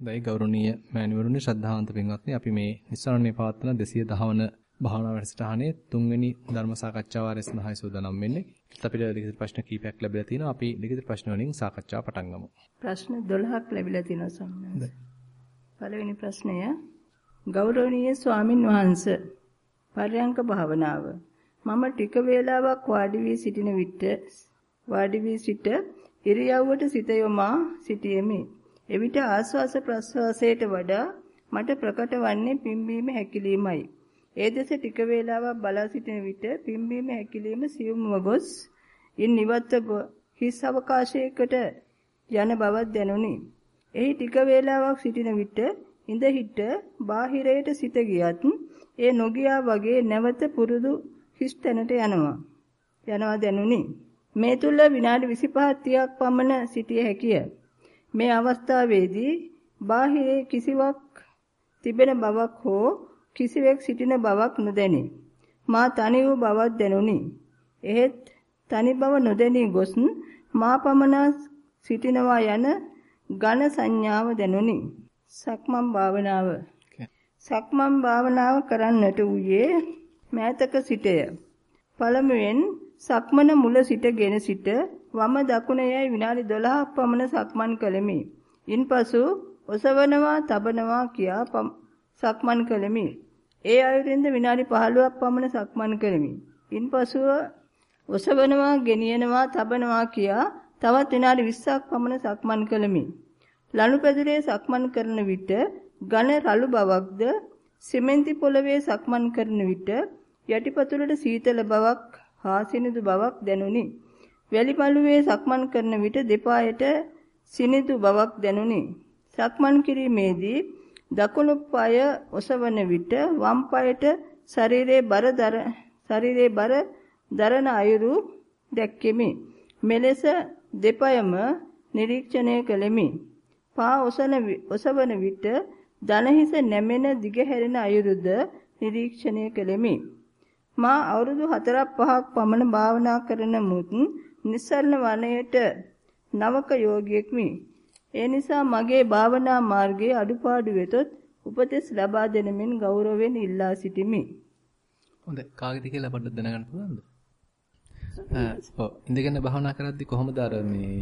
දෛ ගෞරවනීය මෑණිවරුනි ශ්‍රද්ධාවන්ත පින්වත්නි අපි මේ නිස්සරණේ පවත්වන 210 වන භාවනා වැඩසටහනේ තුන්වෙනි ධර්ම සාකච්ඡා වාරය සඳහායි සූදානම් වෙන්නේ. අපිට ලිඛිත ප්‍රශ්න කීපයක් ලැබිලා තිනවා. අපි ලිඛිත ප්‍රශ්න වලින් සාකච්ඡාව පටන් ගමු. ප්‍රශ්න 12ක් ලැබිලා තිනවා සම්මත. පළවෙනි ප්‍රශ්නය ගෞරවනීය ස්වාමින් වහන්සේ පර්යංක භාවනාව මම ටික වේලාවක් වාඩි වී සිටින විට වාඩි වී සිට ඉරියව්වට සිත යොමා සිටියෙමි. එවිට ආස්වාස ප්‍රස්වාසයට වඩා මට ප්‍රකට වන්නේ පිම්බීම හැකිලීමයි. ඒ දෙස ටික වේලාවක් බලා සිටින විට පිම්බීම හැකිලීම සියුම්ව ගොස් ඉන් නිවත්ව හිස් අවකාශයකට යන බවක් දැනුනි. එහි ටික වේලාවක් සිටින විට ඉඳ හිට බාහිරයට සිත ගියත් ඒ නොගියා වගේ නැවත පුරුදු හිස් තැනට යනවා. යනවා දැනුනි. මේ තුල විනාඩි 25 30ක් පමණ සිටිය හැකිය. මේ අවස්ථාවේදී බාහිරේ කිසිවක් තිබෙන බවක් හෝ කිසිවෙක් සිටින බවක් නොදැනේ. මා තනි වූ බවක් දැනුනි. එහෙත් තනි බව නොදැනී ගොස් මා පමණ සිටිනවා යන ඝන සංඥාව දැනුනි. සක්මන් භාවනාව. සක්මන් භාවනාව කරන්නට වූයේ මෑතක සිටය. පළමුවෙන් සක්මන මුල සිටගෙන සිට වම දකුණ යයි විනාඩි 12ක් පමණ සක්මන් කළෙමි. ඉන්පසු ඔසවනවා, තබනවා කියා සක්මන් කළෙමි. ඒ අයුරින්ද විනාඩි 15ක් පමණ සක්මන් කළෙමි. ඉන්පසුව ඔසවනවා, ගෙනියනවා, තබනවා කියා තවත් විනාඩි 20ක් පමණ සක්මන් කළෙමි. ලනුපැදුරේ සක්මන් කරන විට ඝන රළු බවක්ද සිමෙන්ති පොළවේ සක්මන් කරන විට යටිපතුලට සීතල බවක් හා සිනිඳු බවක් දැනුනි. වැලිපළුවේ සක්මන් කරන විට දෙපායට සිනිඳු බවක් දැනුනි. සක්මන් කිරීමේදී දකුණු පාය ඔසවන විට වම් පායට ශරීරයේ බර ශරීරයේ බර දරන අයුරු දැක්කෙමි. මෙලෙස දෙපයම නිරීක්ෂණය කළෙමි. පා ඔසන ඔසවන විට දනහිස නැමෙන දිගහැරෙන අයුරුද නිරීක්ෂණය කළෙමි. මා අවුරුදු 4ක් 5ක් පමණ භාවනා කරන මුත් නිස්සරණ වනයේට නවක යෝගියෙක්මි. ඒ නිසා මගේ භාවනා මාර්ගයේ අඩුපාඩු වෙතොත් උපදෙස් ලබා දෙනමින් ගෞරවයෙන් ඉල්ලා සිටිමි. හොඳයි කාගෙද කියලා පොඩ්ඩක් දැනගන්න පුළුවන්ද? ඔව් ඉඳගෙන භාවනා කරද්දී කොහොමද අර මේ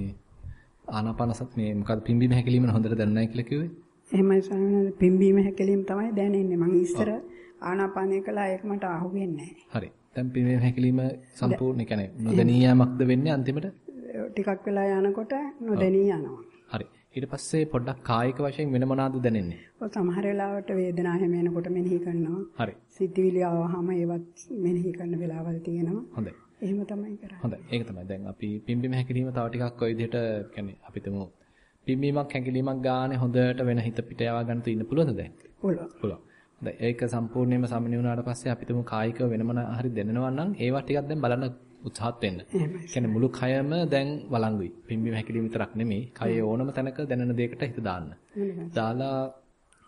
ආනාපානසත් මේ මොකද පිම්බීම හැකිලිම හොඳට දැනනයි කියලා කිව්වේ? එහෙමයි ස්වාමීනි පිම්බීම හැකිලිම තමයි දැනෙන්නේ. මම ඉස්සර ආනාපානය කළා ඒක මට අහුවෙන්නේ නැහැ. හරි. දැන් පිම්බීම හැකිලිම සම්පූර්ණ කියන්නේ නොදැනී යෑමක්ද වෙන්නේ අන්තිමට? ටිකක් වෙලා යනකොට නොදැනී යනවා. හරි. ඊට පස්සේ පොඩ්ඩක් කායික වශයෙන් වෙන මොනවාද දැනෙන්නේ? ඔය සමහර වෙලාවට වේදනාව හැම එනකොට මෙනෙහි කරනවා. හරි. සිතිවිලි ආවහම ඒවත් මෙනෙහි කරන වෙලාවල් තියෙනවා. හොඳයි. එහෙම තමයි කරන්නේ. හොඳයි. ඒක තමයි. දැන් අපි පිම්බීම හැකිලිම තව ටිකක් ඔය විදිහට කියන්නේ අපි තුමු පිම්බීමක් හැකිලිමක් ගානේ හොඳට වෙන හිත පිට යවා ගන්න තු ඉන්න පුළුවන්ද දැන්? පුළුවන්. පුළුවන්. ඒක සම්පූර්ණයෙන්ම සමනි වුණාට පස්සේ අපි තුමු කායිකව වෙනමන හරි දැනෙනවා නම් ඒවා ටිකක් දැන් බලන්න උත්සාහත් වෙන්න. කියන්නේ මුළු කයම දැන් වළංගුයි. පිම්බීම හැකිලිම විතරක් නෙමෙයි. කයේ ඕනම තැනක දැනෙන දෙයකට හිත දාන්න. දාලා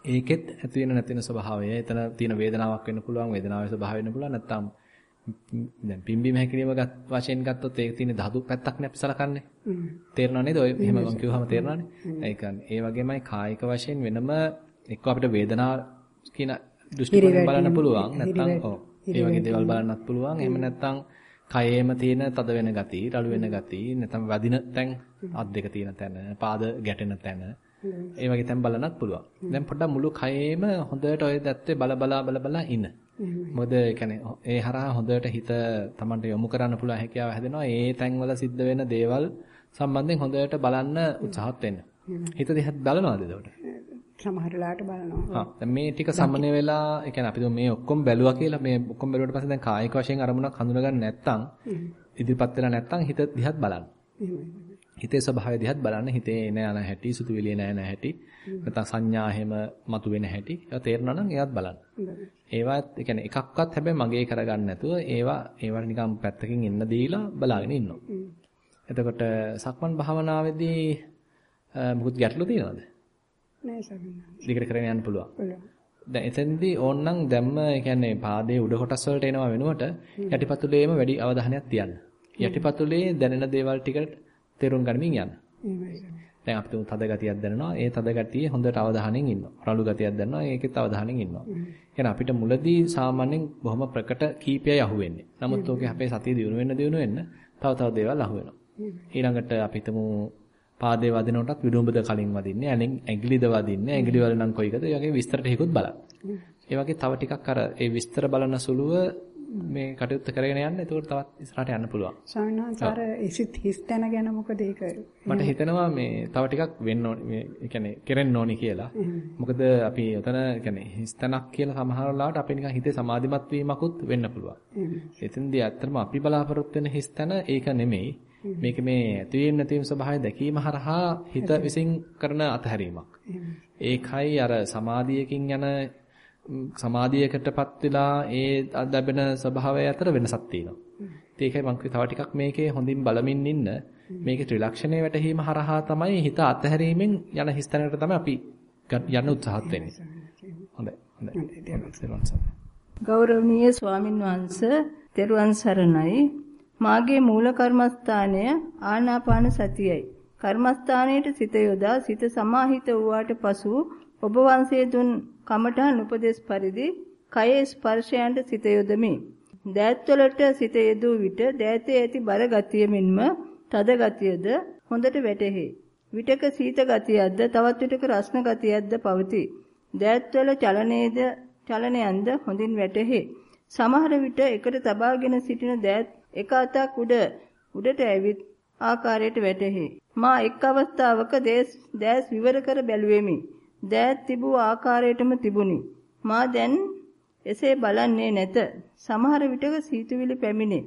ඒකෙත් ඇති වෙන නැති වෙන ස්වභාවය, එතන තියෙන වේදනාවක් වෙන්න පුළුවන්, වේදනාවේ ස්වභාවය වෙන්න පුළුවන්. නැත්තම් දැන් පිම්බීම හැකිලිම ගත් වශයෙන් ගත්තොත් ඒක තියෙන ධාතු පැත්තක් නේ අපි සලකන්නේ. තේරෙනව නේද? ඔය එහෙම මම කිව්වහම තේරෙනවනේ. ඒ කියන්නේ ඒ වගේමයි කායික වශයෙන් වෙනම එක්ක අපිට වේදනාව කියන දෘෂ්ටි කෝණයෙන් බලන්න පුළුවන්. නැත්තම් ඔව්. ඒ වගේ දේවල් බලන්නත් පුළුවන්. එහෙම නැත්තම් කයේම තියෙන තද වෙන ගති, රළු වෙන ගති, නැත්නම් වදින තැන්, අත් දෙක තියෙන තැන, පාද ගැටෙන තැන, ඒ වගේ තැන් බලන්නත් පුළුවන්. දැන් පොඩ්ඩක් මුළු කයේම හොඳට ඔය දැත්තේ බල බලා බල බලා ඉන්න. මොකද කියන්නේ ඒ හරහා හොඳට හිත Tamanට යොමු කරන්න පුළුවන් හැකියාව හැදෙනවා. ඒ තැන්වල සිද්ධ වෙන දේවල් සම්බන්ධයෙන් හොඳට බලන්න උත්සාහත් වෙන්න. හිත දිහත් බලනවාද එතකොට? සමහර වෙලාවට බලනවා. දැන් මේ ටික සමනය වෙලා ඒ කියන්නේ අපි මේ ඔක්කොම බැලුවා කියලා මේ ඔක්කොම බැලුවට පස්සේ දැන් කායික වශයෙන් අරමුණක් හඳුනගන්න නැත්නම් ඉදිරිපත් වෙලා නැත්නම් හිත දිහත් බලන්න. හිතේ ස්වභාවය දිහත් බලන්න හිතේ එන යන හැටි සුතුවිලි එන යන හැටි නැත්නම් සංඥා හැම මතුවෙන හැටි ඒවා තේරෙනවා නම් ඒවත් බලන්න. ඒවත් ඒ කියන්නේ එකක්වත් හැබැයි මගේ කරගන්න නැතුව ඒවා ඒවට නිකන් පැත්තකින් එන්න දීලා බලාගෙන ඉන්නවා. එතකොට සක්මන් භාවනාවේදී මොකද ගැටලු තියෙනවද? නෑ සමිනා. දිගට කරගෙන යන්න පුළුවන්. පුළුවන්. දැන් එතෙන්දී ඕන්නම් දැම්ම ඒ කියන්නේ පාදයේ උඩ කොටස් වලට එනවා වෙනුවට යටිපතුලේම වැඩි අවධානයක් තියන්න. යටිපතුලේ දැනෙන දේවල් ටිකට තේරුම් ගනිමින් යන්න. දැන් අපිට තද ගතියක් දැනෙනවා. ඒ තද ගතියේ හොඳට අවධානයෙන් ඉන්නවා. රළු ගතියක් දැනෙනවා. ඒකෙත් අවධානයෙන් ඉන්නවා. එහෙනම් අපිට මුලදී සාමාන්‍යයෙන් බොහොම ප්‍රකට කීපයයි අහුවෙන්නේ. නමුත් ඕකේ අපේ සතිය දිනු වෙන්න දිනු වෙන්න තව තව දේවල් අහුවෙනවා. ඊළඟට අපි හිතමු පාදේ වදිනකොටත් විදුඹද කලින් වදින්නේ. ඇඟිලිද වදින්නේ. ඇඟිලි වල නම් කොයිකද? ඒ වගේ විස්තර ටිකකුත් බලන්න. ඒ වගේ තව ටිකක් අර ඒ විස්තර බලන සුළුව මේ කටයුත්ත කරගෙන යන්න. එතකොට තවත් ඉස්සරහට යන්න පුළුවන්. ස්වාමීන් වහන්සේ අර ඉසිත් හිස් තැන ගැන මොකද ඒක? මට හිතෙනවා මේ තව ටිකක් වෙන්න ඕනි. මේ ඒ කියන්නේ කෙරෙන්න ඕනි කියලා. මොකද අපි උතන කියන්නේ හිස් තැනක් කියලා සමහර වෙලාවට අපේ නිකන් හිතේ සමාධිමත් වීමකුත් වෙන්න පුළුවන්. එතෙන්දී ඇත්තටම අපි බලාපොරොත්තු වෙන හිස් තැන ඒක නෙමෙයි. මේක මේ ඇතිවීම නැතිවීම ස්වභාවය දැකීම හරහා හිත විසින් කරන අතහැරීමක්. ඒකයි අර සමාධියකින් යන සමාධියකටපත් වෙලා ඒ ලැබෙන ස්වභාවය අතර වෙනසක් තියෙනවා. ඒකයි මම තව ටිකක් මේකේ හොඳින් බලමින් ඉන්න මේකේ ත්‍රිලක්ෂණයේ වැටහීම හරහා තමයි හිත අතහැරීමෙන් යන හිස්තැනකට තමයි අපි යන්න උත්සාහත් වෙන්නේ. හොඳයි. හොඳයි. ගෞරවනීය ස්වාමින් වහන්සේ තෙරුවන් සරණයි මාගේ මූල කර්මස්ථානය ආනාපාන සතියයි. කර්මස්ථානයේට සිත යොදා සිත සමාහිත වූාට පසු ඔබ වහන්සේ දුන් කමඨහන් උපදේශ පරිදි කයේ ස්පර්ශයන්ට සිත යොදමි. දෑත්වලට සිත යෙදූ විට දෑතේ ඇති බර ගතිය මෙන්ම තද ගතියද හොඳට වැටහි. විටක සීත ගතියක්ද තවත් විටක රස්න ගතියක්ද පවතී. දෑත්වල චලනයේද චලනයන්ද හොඳින් වැටහි. සමහර විට එකට තබාගෙන සිටින දෑත් එක අතක් උඩ උඩට ඇවිත් ආකාරයට වැටහි. මා එක් අවස්ථාවක දැස් විවර කර බැලුවෙමි. දෑත් තිබූ ආකාරයටම තිබුණි. මා දැන් එසේ බලන්නේ නැත. සමහර විටක සීතුවිලි පැමිණේ.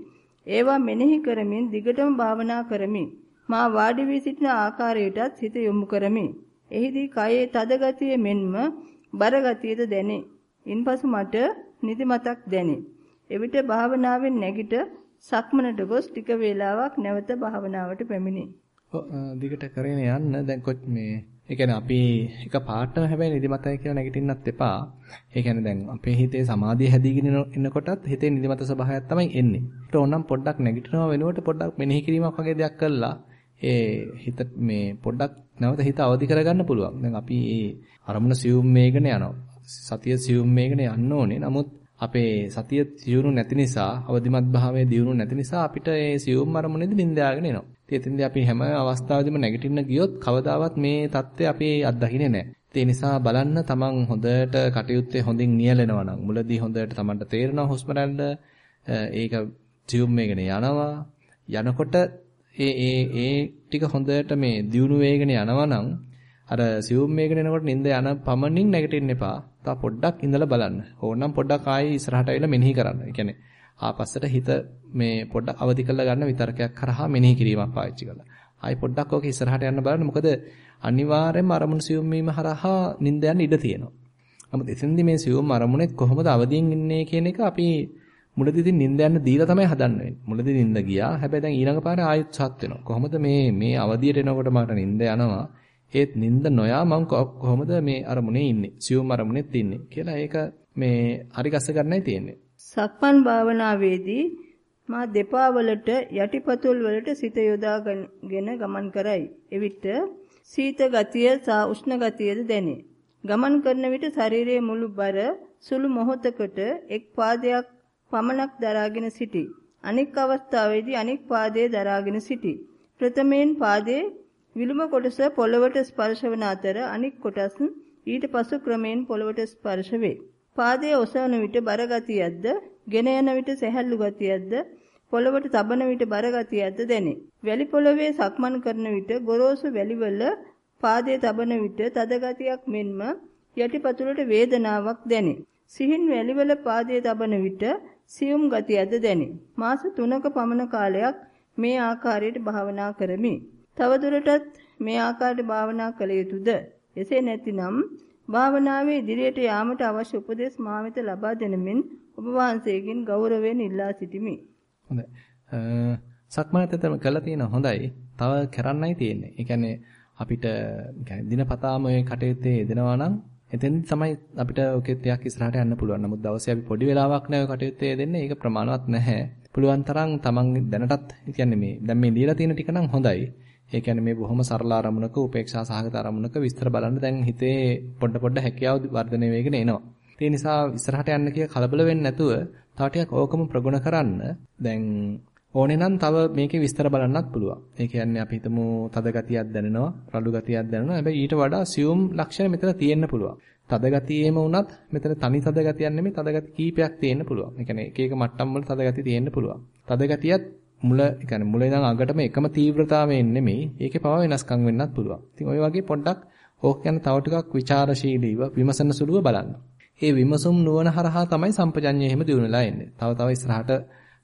ඒවා මෙනෙහි කරමින් දිගටම භාවනා කරමි. මා වාඩි වී සිටින ආකාරයටත් හිත යොමු කරමි. එහිදී කයේ තද ගතිය මෙන්ම බර ගතියද දැනේ. ඉන්පසු මට නිදිමතක් දැනේ. එවිට භාවනාවෙන් නැගිට සක්මනට ගොස් ටික වේලාවක් නැවත භාවනාවට පැමිණේ. ඔව් දිගට කරගෙන යන්න දැන් කොත් මේ ඒ කියන්නේ අපි එක පාටම හැබැයි නිදිමතයි කියලා නැගිටින්නත් එපා. ඒ කියන්නේ දැන් අපේ හිතේ සමාධිය හැදීගෙන එනකොටත් හිතේ නිදිමත ස්වභාවයක් තමයි එන්නේ. ඒත් ඕනම් පොඩ්ඩක් නැගිටිනවා වෙනුවට පොඩ්ඩක් මෙනෙහි කිරීමක් වගේ දෙයක් කළා ඒ හිත මේ පොඩ්ඩක් නැවත හිත අවදි කරගන්න පුළුවන්. දැන් අපි මේ අරමුණ සියුම් මේකන යනවා. සතිය සියුම් මේකන යන්න ඕනේ. නමුත් අපේ සතිය සියුණු නැති නිසා අවදිමත් භාවයේ දියුණු නැති නිසා අපිට මේ සියුම් අරමුණේදී නිින්දාගෙන එනවා. ඉතින් අපි හැම අවස්ථාවෙදිම නැගිටින්න ගියොත් කවදාවත් මේ தත්ත්වය අපි අත්දකින්නේ නැහැ. ඒ නිසා බලන්න තමන් හොඳට කටයුත්තේ හොඳින් නියැලෙනවා නම් මුලදී හොඳට තමන්ට තේරෙනවා හුස්ම ඒක ටියුම් මේකනේ යනවා. යනකොට ඒ ඒ ඒ ටික හොඳට මේ දියුණු වේගන යනවා නම් අර සියුම් මේකන එනකොට නිින්ද යන පමණින් නැගිටින්න එපා. තා පොඩ්ඩක් ඉඳලා බලන්න. ඕනනම් පොඩ්ඩක් ආයි ඉස්සරහට ඇවිල්ලා මෙනෙහි කරන්න. ඒ කියන්නේ ආපස්සට හිත මේ පොඩ්ඩක් අවදි කරලා ගන්න විතරකයක් කරහා මෙනෙහි කිරීමක් පාවිච්චි කරලා. ආයි පොඩ්ඩක් ඔක ඉස්සරහට යන්න බලන්න. මොකද අනිවාර්යයෙන්ම අරමුණු සියුම් වීම හරහා නිින්ද යන්න ඉඩ තියෙනවා. නමුත් එතෙන්දී මේ සියුම් අරමුණෙත් කොහොමද අවදියෙන් ඉන්නේ කියන එක අපි මුලදී ඉතින් නිින්ද යන්න දීලා තමයි හදන්න වෙන්නේ. මුලදී නිින්ද ගියා. හැබැයි දැන් ඊළඟ පාරේ ආයෙත් සත් වෙනවා. කොහොමද මේ මේ අවදියට එනකොට මට නිින්ද යනවා. ඒත් නිින්ද නොයා මම කොහොමද මේ අරමුණේ ඉන්නේ? සියුම් අරමුණෙත් ඉන්නේ කියලා ඒක මේ හරි ගස්ස ගන්නයි තියෙන්නේ. සක්මන් භාවනාවේදී මා දෙපා වලට යටිපතුල් වලට සිත යොදාගෙන ගමන් කරයි. එවිට සීත ගතිය සහ උෂ්ණ ගතියද දැනේ. ගමන් කරන විට ශරීරයේ මුළු බර සුළු මොහොතකට එක් පාදයක් පමණක් දරාගෙන සිටි. අනෙක් අවස්ථාවේදී අනෙක් පාදයේ දරාගෙන සිටි. ප්‍රථමයෙන් පාදයේ විලුම කොටස පොළවට ස්පර්ශ වන අතර අනෙක් කොටස් ඊට පසු ක්‍රමයෙන් පොළවට ස්පර්ශ වේ. පාදයේ ඔසවන විට බර ගතියක්ද, ගෙන යන විට සැහැල්ලු ගතියක්ද, පොළවට තබන විට බර ගතියක්ද දැනේ. වැලි පොළවේ සක්මන් කරන විට ගොරෝසු වැලිවල පාදයේ තබන විට තද ගතියක් මෙන්ම යටිපතුලට වේදනාවක් දැනේ. සිහින් වැලිවල පාදයේ තබන විට සියුම් ගතියක්ද දැනේ. මාස 3ක පමණ කාලයක් මේ ආකාරයට භාවනා කරමි. තවදුරටත් මේ ආකාරයට භාවනා කළ යුතුයද? එසේ නැතිනම් භාවනාවේ ඉදිරියට යාමට අවශ්‍ය උපදෙස් මා වෙත ලබා දෙනමින් ඔබ වහන්සේගෙන් ගෞරවයෙන් ඉල්ලා සිටිමි. හොඳයි. සක්මනත් ඇත්තම කළා තියෙන හොඳයි. තව කරන්නයි තියෙන්නේ. ඒ කියන්නේ අපිට දිනපතාම මේ කටයුත්තේ යෙදෙනවා නම් එතෙන්දි තමයි අපිට ඔකේ ටිකක් ඉස්සරහට යන්න පුළුවන්. නමුත් දවසේ අපි පොඩි වෙලාවක් නෑ ඔය කටයුත්තේ යෙදෙන්නේ. ඒක ප්‍රමාණවත් නැහැ. පුළුවන් තරම් තමන් දැනටත් කියන්නේ මේ දැන් මේ ලියලා තියෙන ටික නම් හොඳයි. ඒ කියන්නේ මේ බොහොම සරල අරමුණක උපේක්ෂා සහගත අරමුණක විස්තර බලන්න දැන් හිතේ පොඩ පොඩ හැකියාව වර්ධනය වෙගෙන එනවා. ඒ නිසා ඉස්සරහට යන්න කිය කලබල වෙන්නේ නැතුව තව ටිකක් ඕකම ප්‍රගුණ කරන්න. දැන් ඕනේ නම් තව මේකේ විස්තර බලන්නත් පුළුවන්. ඒ කියන්නේ අපි හිතමු තද ගතියක් දැනෙනවා, රළු ගතියක් දැනෙනවා. හැබැයි ඊට වඩා සියුම් ලක්ෂණ මෙතන තියෙන්න පුළුවන්. තද ගතියෙම වුණත් මෙතන තනි තද ගතියක් නෙමෙයි තද ගති කීපයක් තියෙන්න පුළුවන්. ඒ කියන්නේ එක එක මට්ටම් වල තද ගති තියෙන්න පුළුවන්. තද ගතියත් මුල يعني මුල ඉඳන් අගටම එකම තීව්‍රතාවයෙන් නෙමෙයි ඒකේ පව වෙනස්කම් වෙන්නත් පුළුවන්. ඉතින් ওই වගේ පොඩ්ඩක් ඕක ගැන තව ටිකක් ਵਿਚාරශීලීව විමසන සුළුව බලන්න. මේ විමසුම් නුවණ හරහා තමයි සම්පජඤ්ඤය එහෙම දියුණු වෙලා එන්නේ. තව තව ඉස්සරහට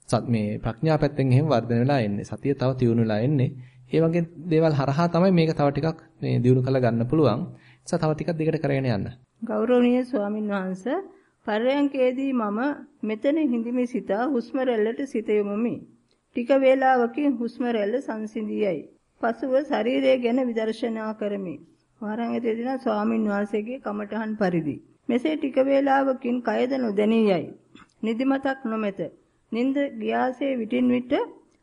සත් මේ ප්‍රඥා පැත්තෙන් එහෙම වර්ධනය වෙලා එන්නේ. සතිය තව දියුණු වෙලා එන්නේ. මේ වගේ දේවල් හරහා තමයි මේක තව ටිකක් මේ දියුණු කරලා ගන්න පුළුවන්. ඒ නිසා තව ටිකක් දිගට කරගෙන යන්න. ගෞරවනීය ස්වාමින් වහන්සේ පරයන්කේදී මම මෙතන හිඳිමි සිතා හුස්ම රැල්ලට සිත යොමුමි. ටික වේලාවකින් හුස්ම රැල්ල සංසිඳියයි. පසුව ශරීරය ගැන විදර්ශනා කරමි. වරංගතේදී ස්වාමින් වහන්සේගේ කමඨහන් පරිදි. මෙසේ ටික වේලාවකින් කයද නොදැනියයි. නිදිමතක් නොමැත. නින්ද ගියාසේ විටින් විට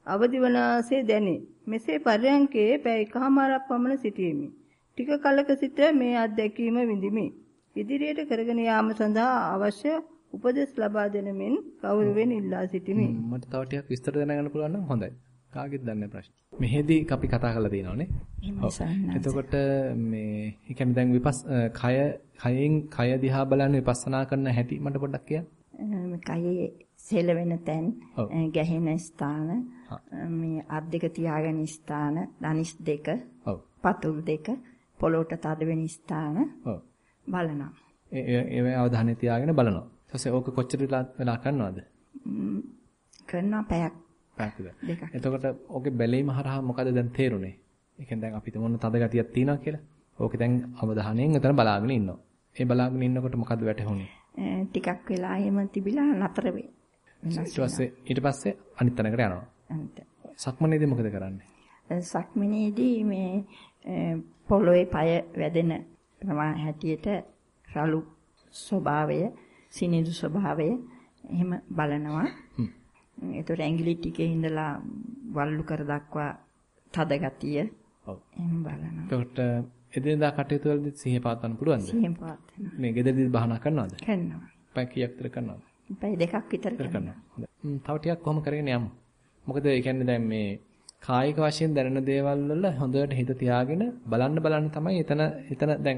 අවදි වනාසේ දැනේ. මෙසේ පරයන්කේ පැය එකහමාරක් පමණ සිටියෙමි. ටික කලක සිට මේ අත්දැකීම විඳිමි. ඉදිරියට කරගෙන යාම සඳහා අවශ්‍ය උපදෙස් ලබා දෙන මෙන් ගෞරවයෙන් ඉල්ලා සිටිමි. මට තව ටිකක් විස්තර දැනගන්න පුළුවන් නම් හොඳයි. කාගෙත් දන්නේ ප්‍රශ්න. මෙහෙදී අපි කතා කරලා තියෙනවානේ. එතකොට මේ ඒ කියන්නේ දැන් විපස් කය කයෙන් කය දිහා බලන විපස්සනා කරන හැටි මට පොඩ්ඩක් කියන්න. කයේ සෙලවෙන තැන් ගැහෙන ස්ථාන මේ අත් දෙක තියාගෙන ස්ථාන ධනිස් දෙක පතුල් දෙක පොළොට තද වෙන ස්ථාන බලනවා. ඒ ඒ අවධානය තියාගෙන බලනවා. ඊපස්සේ ඕක කොච්චර වෙලා කරනවද? කරනවා පැයක්. පැයක් එතකොට ඕකේ බැලීම හරහා මොකද දැන් තේරුනේ? ඒ කියන්නේ දැන් අපිට මොන තද ගතියක් තියෙනවා කියලා. ඕකේ දැන් අවධානයෙන් එතන බලාගෙන ඉන්නවා. ඒ බලාගෙන ඉන්නකොට මොකද වැටහුනේ? ටිකක් වෙලා එහෙම තිබිලා නතර වෙයි. ඊට පස්සේ ඊට පස්සේ අනිත් තැනකට යනවා. අනිත්. සක්මනේදී මොකද කරන්නේ? සක්මනේදී මේ පොළොවේ পায় වැදෙන ප්‍රමාණ හැටියට රළු ස්වභාවය සිනිඳු ස්වභාවය එහෙම බලනවා. ඒතකොට ඇඟිලි ටිකේ ඉඳලා වල්ලු කර දක්වා තද ගතිය. ඔව්. එහෙම බලනවා. එතකොට එදිනදා කටයුතු වලදී සිහිය පවත්වන්න පුළුවන්ද? සිහිය පවත්වනවා. මේ ගෙදරදී භාවනා කරනවද? කරනවා. පැය කීයක් විතර කරනවද? පැය දෙකක් විතර කරනවා. හොඳයි. තව ටිකක් කොහොම කරගෙන යමු. මොකද ඒ කියන්නේ දැන් මේ කායික වශයෙන් දැනෙන දේවල් වල හොඳට හිත තියාගෙන බලන්න බලන්න තමයි එතන එතන දැන්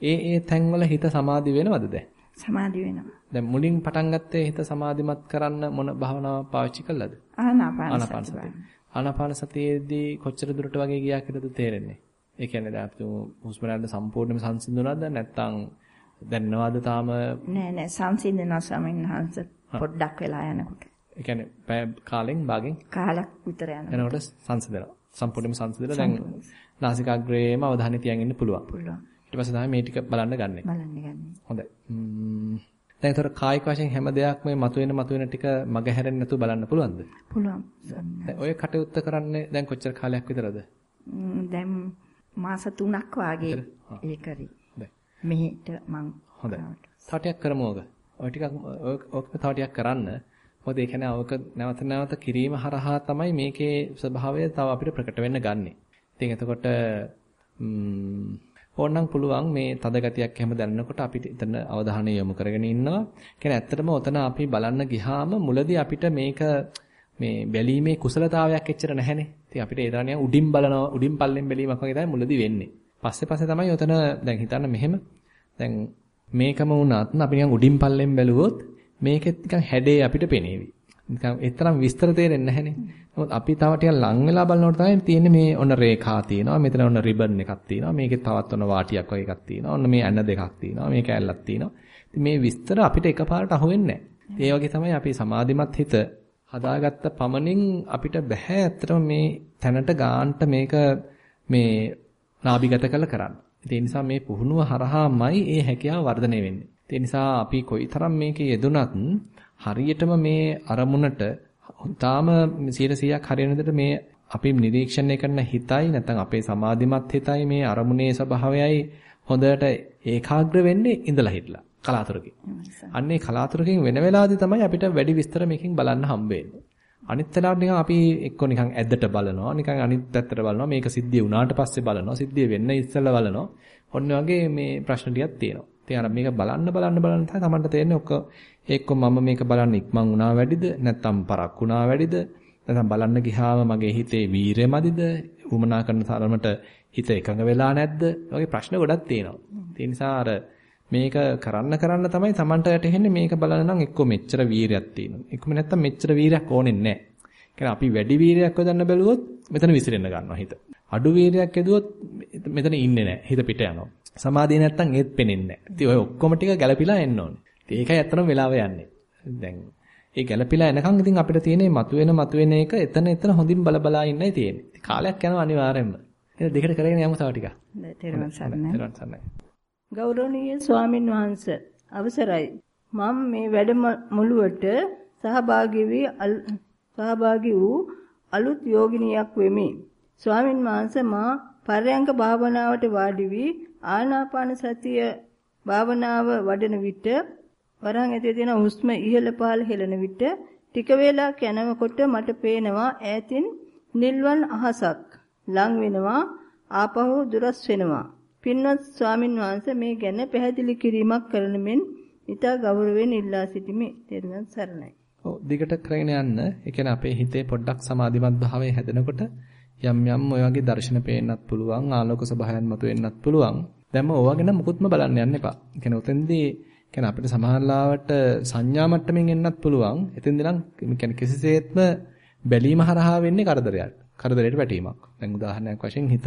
ඒ ඒ තැන්වල හිත සමාධි වෙනවද දැන්? සමාධි වෙනවා. දැන් මුලින් පටන් ගත්තේ හිත සමාධිමත් කරන්න මොන භාවනාව පාවිච්චි කළාද? ආනාපාන සතිය. ආනාපාන සතියේදී කොච්චර දුරට වගේ ගියා කියලාද තේරෙන්නේ? ඒ කියන්නේ දැන් අපි හුස්ම රැල්ල සම්පූර්ණයෙන්ම සංසිඳුණාද නැත්නම් දැනනවාද තාම නෑ නෑ සංසිඳනවා ස්වාමීන් වහන්සේ පොඩ්ඩක් වෙලා යනකොට. ඒ කියන්නේ පැය කාලෙන් භාගෙන් කාලක් විතර යනකොට එනකොට සංසිඳනවා. සම්පූර්ණයෙන්ම සංසිඳලා දැන් නාසිකාග්‍රේම අවධානය තියන් ඉන්න පුළුවන්. පුළුවන්. ඊට පස්සේ තමයි මේ ටික බලන්න ගන්නෙ. බලන්න ගන්නෙ. හොඳයි. දැන් ඒතර කායික වශයෙන් හැම දෙයක්ම මතුවෙන මතුවෙන ටික මග හැරෙන්නේ නැතුව බලන්න පුළුවන්ද? පුළුවන්. දැන් ඔය කටයුත්ත කරන්නේ දැන් කොච්චර කාලයක් විතරද? දැන් මාස 3ක් වාගේ ඒ කරි. මෙහෙට මං හොඳයි. තව ටිකක් කරමු ඔක. ඔය ටිකක් ඔක තව ටිකක් කරන්න. මොකද ඒ කියන්නේ අවක නැවත නැවත කිරීම හරහා තමයි මේකේ ස්වභාවය තව අපිට ප්‍රකට වෙන්න ගන්නෙ. ඉතින් එතකොට ඕනනම් පුළුවන් මේ තද ගතියක් එහෙම දැනනකොට අපිට එතන අවධානය යොමු කරගෙන ඉන්නවා. කියන්නේ ඇත්තටම ඔතන අපි බලන්න ගියාම මුලදී අපිට මේක මේ බැලීමේ කුසලතාවයක් එච්චර නැහැනේ. ඉතින් අපිට ඒ තරණිය උඩින් බලනවා උඩින් පල්ලෙන් බැලීමක් වගේ තමයි මුලදී වෙන්නේ. පස්සේ පස්සේ තමයි ඔතන දැන් හිතන්න මෙහෙම දැන් මේකම වුණත් අපි නිකන් උඩින් පල්ලෙන් බැලුවොත් මේකෙත් නිකන් හැඩේ අපිට පෙනේවි. නිකන් ඒ තරම් විස්තර තේරෙන්නේ නැහැනේ. නමුත් අපි තව ටිකක් ලං වෙලා බලනකොට තමයි තියෙන්නේ මේ ඔන්න රේඛා තියෙනවා. මෙතන ඔන්න රිබන් එකක් තියෙනවා. මේකේ තවත් ඔන්න වාටියක් වගේ එකක් තියෙනවා. ඔන්න මේ ඇන දෙකක් තියෙනවා. මේ කෑල්ලක් තියෙනවා. ඉතින් මේ විස්තර අපිට එකපාරට අහුවෙන්නේ නැහැ. ඒ වගේ තමයි අපි සමාධිමත් හිත හදාගත්ත පමණින් අපිට බෑ ඇත්තටම මේ තැනට ගාන්ට මේක මේ නාභිගත කළ කරන්න. ඒ නිසා මේ පුහුණුව හරහාමයි ඒ හැකියාව වර්ධනය වෙන්නේ. ඒ නිසා අපි කොයිතරම් මේකේ යෙදුනත් හරියටම මේ අරමුණට තාම 100%ක් හරියන විදිහට මේ අපි නිරීක්ෂණය කරන හිතයි නැත්නම් අපේ සමාධිමත් හිතයි මේ අරමුණේ ස්වභාවයයි හොඳට ඒකාග්‍ර වෙන්නේ ඉඳලා හිටලා කලාතුරකින්. අන්නේ කලාතුරකින් වෙන වෙලාවදී තමයි අපිට වැඩි විස්තර මේකෙන් බලන්න හම්බ වෙන්නේ. අනිත් වෙලාවට නිකන් අපි එක්ක නිකන් ඇද්දට බලනවා නිකන් අනිත් පැත්තට බලනවා මේක සිද්ධිය වුණාට පස්සේ බලනවා සිද්ධිය වෙන්න ඉස්සෙල්ලා බලනවා ඔන්න වගේ මේ ප්‍රශ්න ටිකක් තියෙනවා. ඉතින් අර මේක බලන්න බලන්න බලන්න තමයි Tamanට තේරෙන්නේ ඔක්ක එක්ක මම මේක බලන්න ඉක්මන් වුණා වැඩිද නැත්නම් පරක් වුණා වැඩිද නැත්නම් බලන්න ගියාම මගේ හිතේ වීරය මදිද උමනා කරන තරමට හිත එකඟ වෙලා නැද්ද වගේ ප්‍රශ්න ගොඩක් තියෙනවා. ඒ නිසා අර මේක කරන්න කරන්න තමයි Tamanට වැටහෙන්නේ මේක බලන නම් එක්ක මෙච්චර වීරයක් තියෙනවා. එක්කම නැත්තම් මෙච්චර වීරයක් ඕනේ නැහැ. අපි වැඩි වීරයක් යොදන්න බැලුවොත් මෙතන විසිරෙන්න ගන්නවා හිත. අඩු වීරයක් යදුවොත් මෙතන ඉන්නේ නැහැ. හිත පිට යනවා. සමාධිය නැත්තම් ඒත් පෙනෙන්නේ නැහැ. ඉතින් ඔය ඔක්කොම ටික ගැළපිලා එන්න ඕනේ. ඒකයි ඇත්තටම වෙලාව යන්නේ. දැන් ඒ ගැළපිලා එනකන් ඉතින් අපිට තියෙන්නේ මතුවෙන මතුවෙන එක එතන එතන හොඳින් බල බලා ඉන්නයි තියෙන්නේ. කාලයක් යනවා අනිවාර්යෙන්ම. එහෙනම් දෙකට කරගෙන යමු තව ටිකක්. තෙරුවන් සරණයි. ගෞරවනීය ස්වාමින් වහන්සේ අවසරයි. මම මේ වැඩමුළුවට සහභාගී වී සහභාගී වූ අලුත් යෝගිනියක් වෙමි. ස්වාමින් වහන්සේ මා පරයන්ක භාවනාවට වාඩි වී ආනාපාන සතිය භාවනාව වඩන විට වරහන් ඇතුලේ තියෙන හුස්ම ඉහළ පහළ හෙළන විට ටික වේලාවක් යනකොට මට පේනවා ඈතින් නිල්වන් අහසක් ලං වෙනවා ආපහු දුරස් වෙනවා. පින්වත් ස්වාමින් වහන්සේ මේ ගැන පැහැදිලි කිරීමක් කරන මෙන් ඊට ගෞරවයෙන් ඉල්ලා සිටිමි. තෙරුවන් සරණයි. ඔව් දිගට කරගෙන යන්න. ඒ කියන්නේ අපේ හිතේ පොඩ්ඩක් සමාධිමත් භාවය හැදෙනකොට යම් යම් ඔය වගේ දර්ශන පේන්නත් පුළුවන් ආලෝක සභාවයන් මතුවෙන්නත් පුළුවන්. දැන්ම ඕවා ගැන මුකුත්ම බලන්න යන්න එපා. ඒ කියන්නේ උතෙන්දී කියන්නේ අපිට සමහරලාවට සංඥා මට්ටමින් එන්නත් පුළුවන්. එතෙන්දී නම් කියන්නේ කිසිසේත්ම බැලීම හරහා වෙන්නේ කරදරයක්. කරදරයට වැටීමක්. දැන් උදාහරණයක් වශයෙන් හිත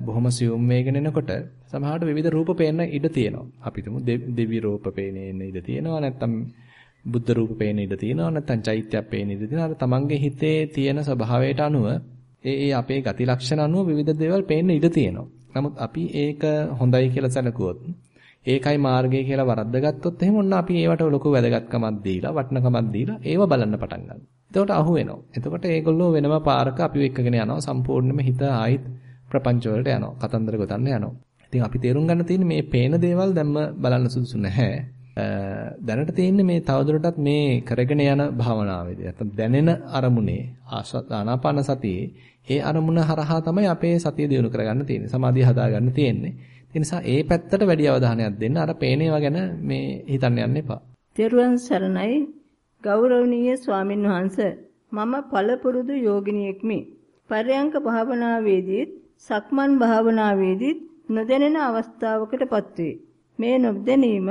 බොහොම සියුම් වේගෙන එනකොට සමහරවිට විවිධ රූප පේන්න ඉඩ තියෙනවා. අපි තුමු දෙවි රූප පේන්න ඉඩ තියෙනවා. නැත්තම් බුද්ධ රූප පේන්න ඉඩ තියෙනවා. නැත්තම් චෛත්‍යයක් පේන්න ඉඩ තියෙනවා. අර තමන්ගේ හිතේ තියෙන ස්වභාවයට අනුව ඒ ඒ අපේ ගති ලක්ෂණ අනුව විවිධ දේවල් පේන්න ඉඩ තියෙනවා. නමුත් අපි ඒක හොඳයි කියලා සැලකුවොත් ඒකයි මාර්ගය කියලා වරද්දගත්තොත් එහෙම ඔන්න අපි ඒවට ලොකු වැදගත්කමක් දීලා වටිනකමක් දීලා ඒව බලන්න පටන් ගන්නවා. එතකොට අහු වෙනවා. එතකොට ඒගොල්ලෝ වෙනම පාරක අපිව එක්කගෙන යනවා. සම්පූර්ණයෙන්ම හිත ආයිත් ප්‍රපංච වලට යනවා. කතන්දර ගොතන්න යනවා. ඉතින් අපි තේරුම් ගන්න තියෙන්නේ මේ පේන දේවල් දැම්ම බලන්න සුදුසු නැහැ. දැනට තියෙන්නේ මේ තවදුරටත් මේ කරගෙන යන භාවනාවේදී නැත්නම් දැනෙන අරමුණේ ආනාපාන සතියේ ඒ අරමුණ හරහා තමයි අපේ සතිය දියුණු කරගන්න තියෙන්නේ. සමාධිය හදාගන්න තියෙන්නේ. ඒ නිසා ඒ පැත්තට වැඩි අවධානයක් දෙන්න. අර පේන ඒවා ගැන මේ හිතන්න යන්න එපා. තෙරුවන් සරණයි ගෞරවනීය ස්වාමින් වහන්සේ. මම පළපුරුදු යෝගිනියෙක්මි. පරයන්ක භාවනාවේදීත් සක්මන් භාවනාවේදීත් නොදැනෙන අවස්ථාවකටපත් වේ. මේ නොදැනීම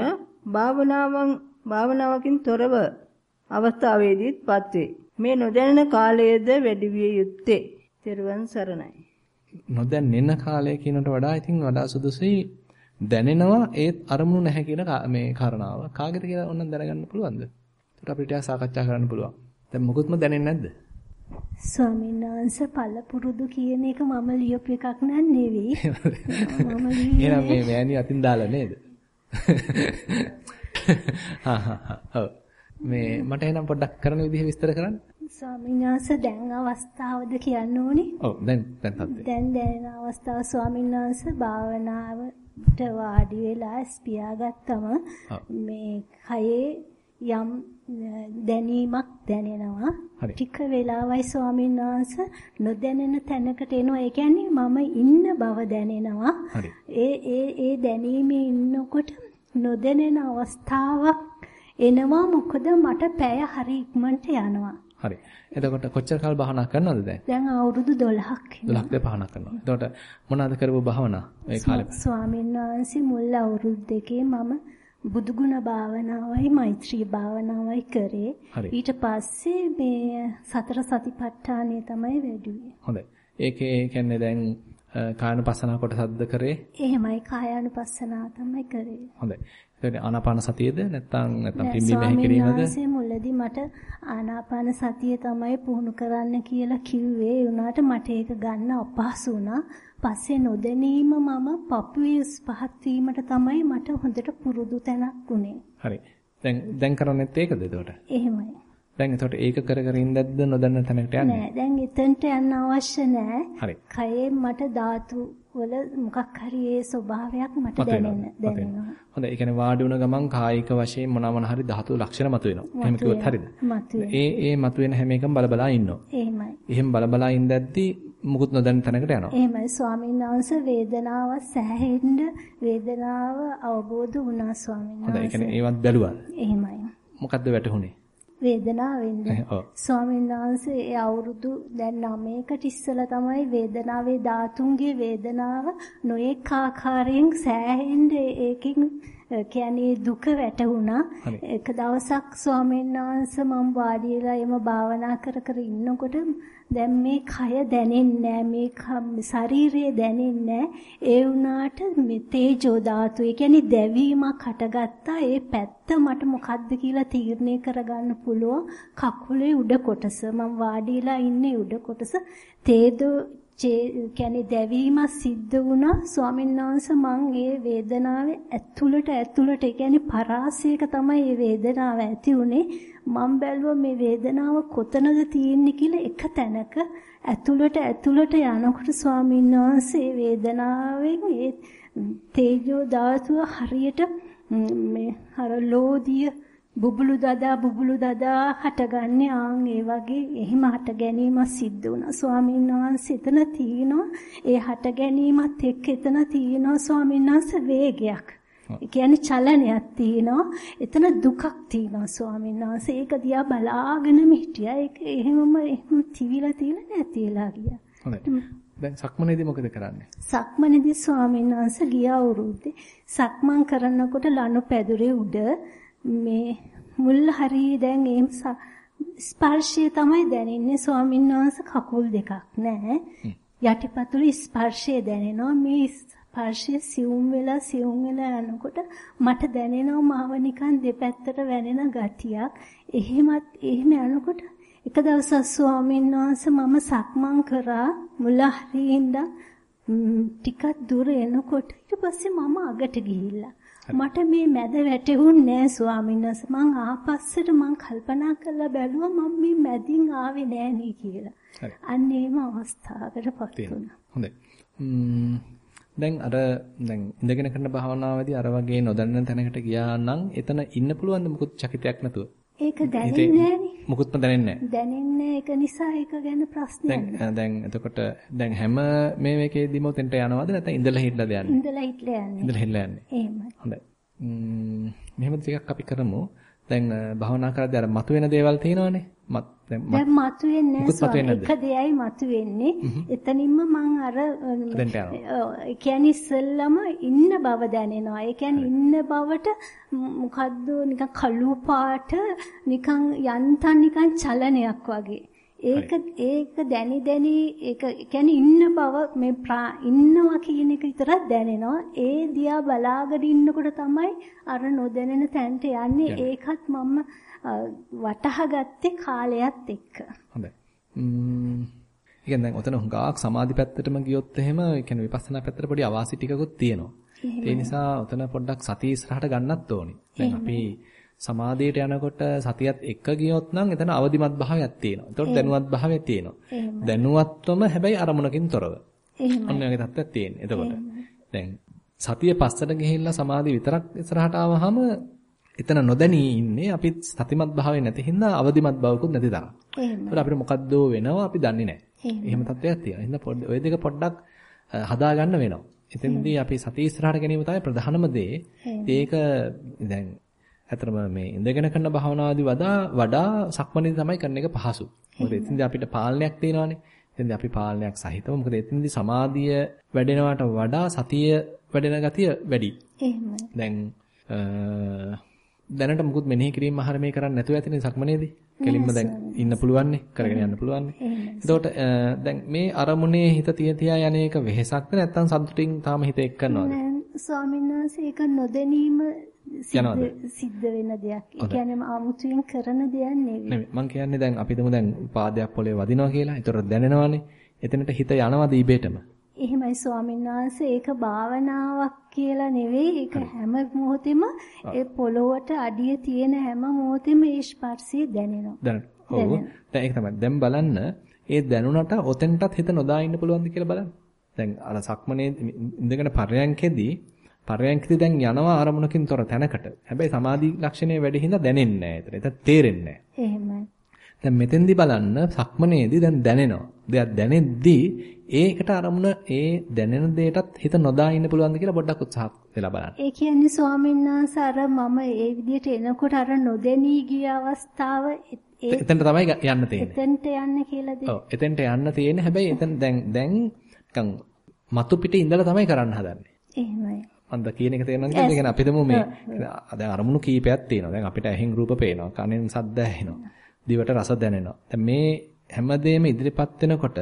භාවනාවන් භාවනාවකින් තොරව අවස්ථාවේදීත්පත් වේ. මේ නොදැනෙන කාලයේද වැඩි විය යුත්තේ. තෙරුවන් සරණයි. නොදැන්නෙන කාලය කියනට වඩා ඉතින් වඩා සුදුසුයි දැනෙනවා ඒත් අරමුණු නැහැ කියන මේ කාරණාව. කාගෙද කියලා ඕනනම් දැනගන්න පුළුවන්ද? ඒකට අපිට සාකච්ඡා කරන්න පුළුවන්. දැන් මොකුත්ම දැනෙන්නේ නැද්ද? ස්වාමීන් වහන්සේ පළ පුරුදු කියන එක මම ලියපු එකක් නෑ නෙවෙයි. මම ලියන්නේ. එහෙනම් මේ මෑණි අතින් දාලා නේද? හා හා හා. මේ මට එහෙනම් පොඩ්ඩක් කරන විදිහ විස්තර කරන්න. ස්වාමීන් වහන්සේ දැන් අවස්ථාවද කියන්න ඕනේ? ඔව් දැන් දැන් තත්ත්වය. දැන් දැනෙන අවස්ථාව ස්වාමීන් වහන්සේ භාවනාවට වාඩි වෙලා ස්පියාගත්තම මේ කයේ යම් දැනීමක් දැනෙනවා. ටික වෙලාවයි ස්වාමීන් වහන්සේ නොදැනෙන තැනකට එනවා. ඒ කියන්නේ මම ඉන්න බව දැනෙනවා. ඒ ඒ ඒ දැනීමේ ඉන්නකොට නොදැනෙන අවස්ථාවක් එනවා මොකද මට පැය හරි ඉක්මනට යනවා. හරි. එතකොට කොච්චර කාල භාවනා කරනවද දැන්? දැන් අවුරුදු 12ක් 12ක් ද භාවනා කරනවා. එතකොට මොනවාද කරපු භාවනා මේ කාලේ? ස්වාමීන් වහන්සේ මුල් අවුරුදු දෙකේ මම බුදුගුණ භාවනාවයි මෛත්‍රී භාවනාවයි කරේ. ඊට පස්සේ මේ සතර සතිපට්ඨානය තමයි වැඩිුවේ. හොඳයි. ඒකේ කියන්නේ දැන් කායනුපස්සනා කොටසක්ද කරේ? එහෙමයි කායනුපස්සනා තමයි කරේ. හොඳයි. එතකොට ආනාපාන සතියද නැත්නම් නැත්නම් පිම්බීම හැකිරීමද? වහන්සේ මට ආනාපාන සතිය තමයි පුහුණු කරන්න කියලා කිව්වේ. ඒ වුණාට මට ඒක ගන්න අපහසු වුණා. පස්සේ නොදැනීම මම පපුවේ පහත් වීමට තමයි මට හොඳට පුරුදු තැනක් උනේ. හරි. දැන් දැන් කරන්නේත් ඒකද එතකොට? එහෙමයි. දැන් එතකොට ඒක කර කර ඉඳද්ද නොදන්න තැනකට යන්නේ? නෑ දැන් එතනට යන්න අවශ්‍ය නෑ. හරි. කයේ මට ධාතු වල මොකක් හරි ඒ ස්වභාවයක් මට දැනෙන දැනෙනවා. හොඳයි. ඒ කියන්නේ වාඩි වුණ ගමන් කායික වශයෙන් මොනවා හරි ධාතු ලක්ෂණ මතුවෙනවා. එහෙම කිව්වොත් හරියද? ඒ ඒ මතුවෙන හැම එකම බලබලා ඉන්නවා. එහෙමයි. එහෙම බලබලා ඉඳද්දී මුකුත් නොදැන තැනකට යනවා. එහෙමයි ස්වාමීන් වහන්සේ වේදනාව සැහැෙන්න වේදනාව අවබෝධ වුණා ස්වාමීන් වහන්සේ. හොඳයි. ඒ කියන්නේ ඒවත් බැලුවාද? එහෙමයි. මොකද්ද වැටහුනේ? වේදනාවෙන්ද ස්වාමීන් වහන්සේ ඒ අවුරුදු දැන් 9කට ඉස්සලා තමයි වේදනාවේ ධාතුන්ගේ වේදනාව නොඑක ආකාරයෙන් සෑහෙන්න ඒකෙන් කියන්නේ දුක වැටුණා. එක දවසක් ස්වාමීන් වහන්සේ මම වාඩි වෙලා එම භාවනා කර කර ඉන්නකොට දැන් මේ කය දැනෙන්නේ මේ ශරීරය දැනෙන්නේ ඒ වුණාට මේ තේජෝ ධාතු ඒ කියන්නේ දැවීමක් හටගත්තා. ඒ පැත්ත මට මොකද්ද කියලා තීරණය කරගන්න පුළුවන්. කකුලේ උඩ කොටස මම වාඩිලා ඉන්නේ උඩ කොටස. තේජෝ කියන්නේ දැවීමක් සිද්ධ වුණා. ස්වාමීන් වහන්සේ මං ඒ වේදනාවේ ඇතුළට ඇතුළට ඒ කියන්නේ පරාසයක තමයි මේ වේදනාව ඇති උනේ මම බැලුවා මේ වේදනාව කොතනද තියෙන්නේ කියලා එක තැනක ඇතුළට ඇතුළට යනකොට ස්වාමීන් වහන්සේ වේදනාවෙන් ඒ තේජෝ ධාතුව හරියට මේ අර ලෝදිය බුබුලු දදා බුබුලු දදා හටගන්නේ ආන් ඒ වගේ එහෙම හට ගැනීමක් සිද්ධ වුණා. ස්වාමීන් වහන්සේ එතන තියෙනවා ඒ හට ගැනීමත් එක්ක එතන තියෙනවා ස්වාමීන් වහන්සේ වේගයක්. ඒ කියන්නේ චලනයක් තියෙනවා. එතන දුකක් තියෙනවා ස්වාමීන් වහන්සේ. ඒක දිහා බලාගෙන හිටියා. ඒක එහෙමම එහෙම තිවිලා තියලා නැතිලා ගියා. දැන් සක්මනේදී මොකද කරන්නේ? සක්මනේදී ස්වාමීන් වහන්සේ ගිය අවුරුද්දේ සක්මන් කරනකොට ලනු පැදුරේ උඩ මේ මුල් හරිය දැන් එහෙම ස්පර්ශය තමයි දැනෙන්නේ ස්වාමීන් වහන්සේ කකුල් දෙකක් නෑ. යටිපතුල ස්පර්ශය දැනෙනවා. මේ ස්පර්ශය සියුම් වෙලා සියුම් වෙලා යනකොට මට දැනෙනවා මාව නිකන් දෙපැත්තට වැනෙන ගතියක්. එහෙමත් එහෙම යනකොට එක දවසක් ස්වාමීන් වහන්සේ මම සක්මන් කරා. මුල හරියින්ද ටිකක් දුර එනකොට ඊට පස්සේ මම අගට ගිහිල්ලා මට මේ මැද වැටෙන්නේ නෑ ස්වාමීන් වහන්සේ. මං ආපස්සට මං කල්පනා කරලා බැලුවා මම මේ මැදින් ආවේ නෑනේ කියලා. අන්න ඒම අවස්ථාවකටපත් වුණා. හොඳයි. දැන් අර දැන් ඉඳගෙන කරන භාවනාවේදී අර වගේ නොදැනෙන තැනකට ගියා නම් එතන ඉන්න පුළුවන් ද මොකුත් චකිතයක් නැතුව? ඒක දැනෙන්නේ නෑනේ. මොකුත්ම දැනෙන්නේ නෑ. දැනෙන්නේ ඒක නිසා ඒක ගැන ප්‍රශ්නයක් නෑ. දැන් එතකොට දැන් හැම මේ මේකේදීම උතෙන්ට යනවද නැත්නම් ඉඳලා හිටලාද යන්නේ? ඉඳලා හිටලා යන්නේ. ඉඳලා හිටලා යන්නේ. එහෙමයි. හොඳයි. මෙහෙම ටිකක් අපි කරමු. දැන් භවනා කරද්දී අර මතුවෙන දේවල් තියෙනවනේ. මත් දැන් මතුවෙන්නේ නැහැ. එක දෙයයි මතුවෙන්නේ. එතනින්ම මං අර ඒ කියන්නේ ඉස්සෙල්ලම ඉන්න බව දැනෙනවා. ඒ කියන්නේ ඉන්න බවට මොකද්ද නිකන් කළු පාට නිකන් යන්තම් නිකන් චලනයක් වගේ. ඒක ඒක දැනි දැනි ඒක කියන්නේ ඉන්න බව මේ ඉන්නවා කියන එක විතරක් දැනෙනවා. ඒ දිහා බලාගෙන ඉන්නකොට තමයි අර නොදැනෙන තැනට යන්නේ. ඒකත් මම වටහා ගත්තේ කාලයත් එක්ක. හොඳයි. ම්ම් ඉතින් දැන් ඔතන හුඟක් සමාධි පැත්තටම ගියොත් එහෙම ඒ කියන්නේ විපස්සනා පැත්තට පොඩි අවාසි ටිකකුත් තියෙනවා. ඒ නිසා ඔතන පොඩ්ඩක් සතිය ඉස්සරහට ගන්නත් ඕනේ. දැන් අපි සමාධියට යනකොට සතියත් එක්ක ගියොත් නම් එතන අවදිමත් භාවයක් තියෙනවා. ඒතකොට දැනුවත් භාවයක් තියෙනවා. දැනුවත්වම හැබැයි අරමුණකින් තොරව. ඔන්න ඔයගේ තත්ත්වයක් තියෙන්නේ. එතකොට දැන් සතිය පස්සට ගිහිල්ලා සමාධිය විතරක් ඉස්සරහට ආවහම එතන නොදැනී ඉන්නේ අපි සතිමත් භාවයේ නැති හින්දා අවදිමත් භාවකුත් නැති තරම්. එහෙමයි. අපිට මොකද්ද වෙනවා අපි දන්නේ නැහැ. එහෙම තත්ත්වයක් තියෙනවා. එහෙනම් ඔය දෙක පොඩ්ඩක් හදාගන්න වෙනවා. එතෙන්දී අපි සතිය ඉස්සරහට ගැනීම තමයි ප්‍රධානම දේ. ඒක දැන් ඇත්තටම මේ ඉඳගෙන කරන භාවනාවදී වඩා වඩා සක්මණේදී තමයි කරන එක පහසු. මොකද එතෙන්දී අපිට පාලනයක් තියෙනවානේ. එතෙන්දී අපි පාලනයක් සහිතව මොකද එතෙන්දී සමාධිය වැඩෙනවට වඩා සතිය වැඩෙන ගතිය වැඩි. එහෙමයි. දැන් දැනට මුකුත් මෙනෙහි කිරීම ආහාර මේ කරන්නේ නැතුව ඇතිනේ සක්මනේදී. කෙලින්ම දැන් ඉන්න පුළුවන්නේ, කරගෙන යන්න පුළුවන්නේ. එතකොට දැන් මේ අරමුණේ හිත තිය තියා යන එක වෙහෙසක්ද නැත්නම් සතුටින් තාම හිත එක් කරනවද? ස්වාමීන් වහන්සේ ඒක නොදැනීම සිද්ධ වෙන දෙයක්. ඒ කියන්නේ ආමුතුවෙන් කරන දෙයක් නෙවෙයි. නෙමෙයි. මම කියන්නේ දැන් අපි තුමු දැන් පාදයක් පොළවේ වදිනවා කියලා. ඒතර දැනෙනවානේ. එතනට හිත යනවාද ඊබේටම? එහෙමයි ස්වාමීන් වහන්සේ ඒක භාවනාවක් කියලා නෙවෙයි ඒක හැම මොහොතෙම ඒ පොළොවට අඩිය තියෙන හැම මොහොතෙම ඒ ස්පර්ශය දැනෙනවා. දැනෙනවා. ඔව්. දැන් ඒක තමයි. දැන් බලන්න ඒ දැනුණට ඔතෙන්ටත් හිත නොදා ඉන්න පුළුවන්ද කියලා බලන්න. දැන් අර සක්මනේ ඉඳගෙන පරයන්කෙදී පරයන්කෙදී දැන් යනවා අරමුණකින් තොර තැනකට. හැබැයි සමාධි ලක්ෂණය වැඩි හින්දා දැනෙන්නේ නැහැ ඒතර. තේරෙන්නේ නැහැ. එහෙමයි. දැන් මෙතෙන්දී බලන්න සක්මනේදී දැන් දැනෙනවා. දෙයක් දැනෙද්දී ඒකට අරමුණ ඒ දැනෙන දෙයටත් හිත නොදා ඉන්න පුළුවන්ද කියලා පොඩ්ඩක් උත්සාහ වෙලා බලන්න. ඒ කියන්නේ ස්වාමීන් වහන්සේ අර මම ඒ විදිහට එනකොට අර නොදෙනී ගිය අවස්ථාව එතනට තමයි යන්න තියෙන්නේ. එතනට යන්න කියලාද? ඔව් එතනට යන්න තියෙන්නේ. හැබැයි එතන දැන් දැන් නිකන් මතු පිටේ ඉඳලා තමයි කරන්න හදන්නේ. එහෙමයි. අන්ද කියන එක තේරෙනවද කියලා? ඒ කියන්නේ අපිටම මේ දැන් අරමුණු කීපයක් තියෙනවා. දැන් අපිට ඇහෙන් රූප පේනවා, කනෙන් ශබ්ද ඇහෙනවා, දිවට රස දැනෙනවා. දැන් මේ හැමදේම ඉදිරිපත් වෙනකොට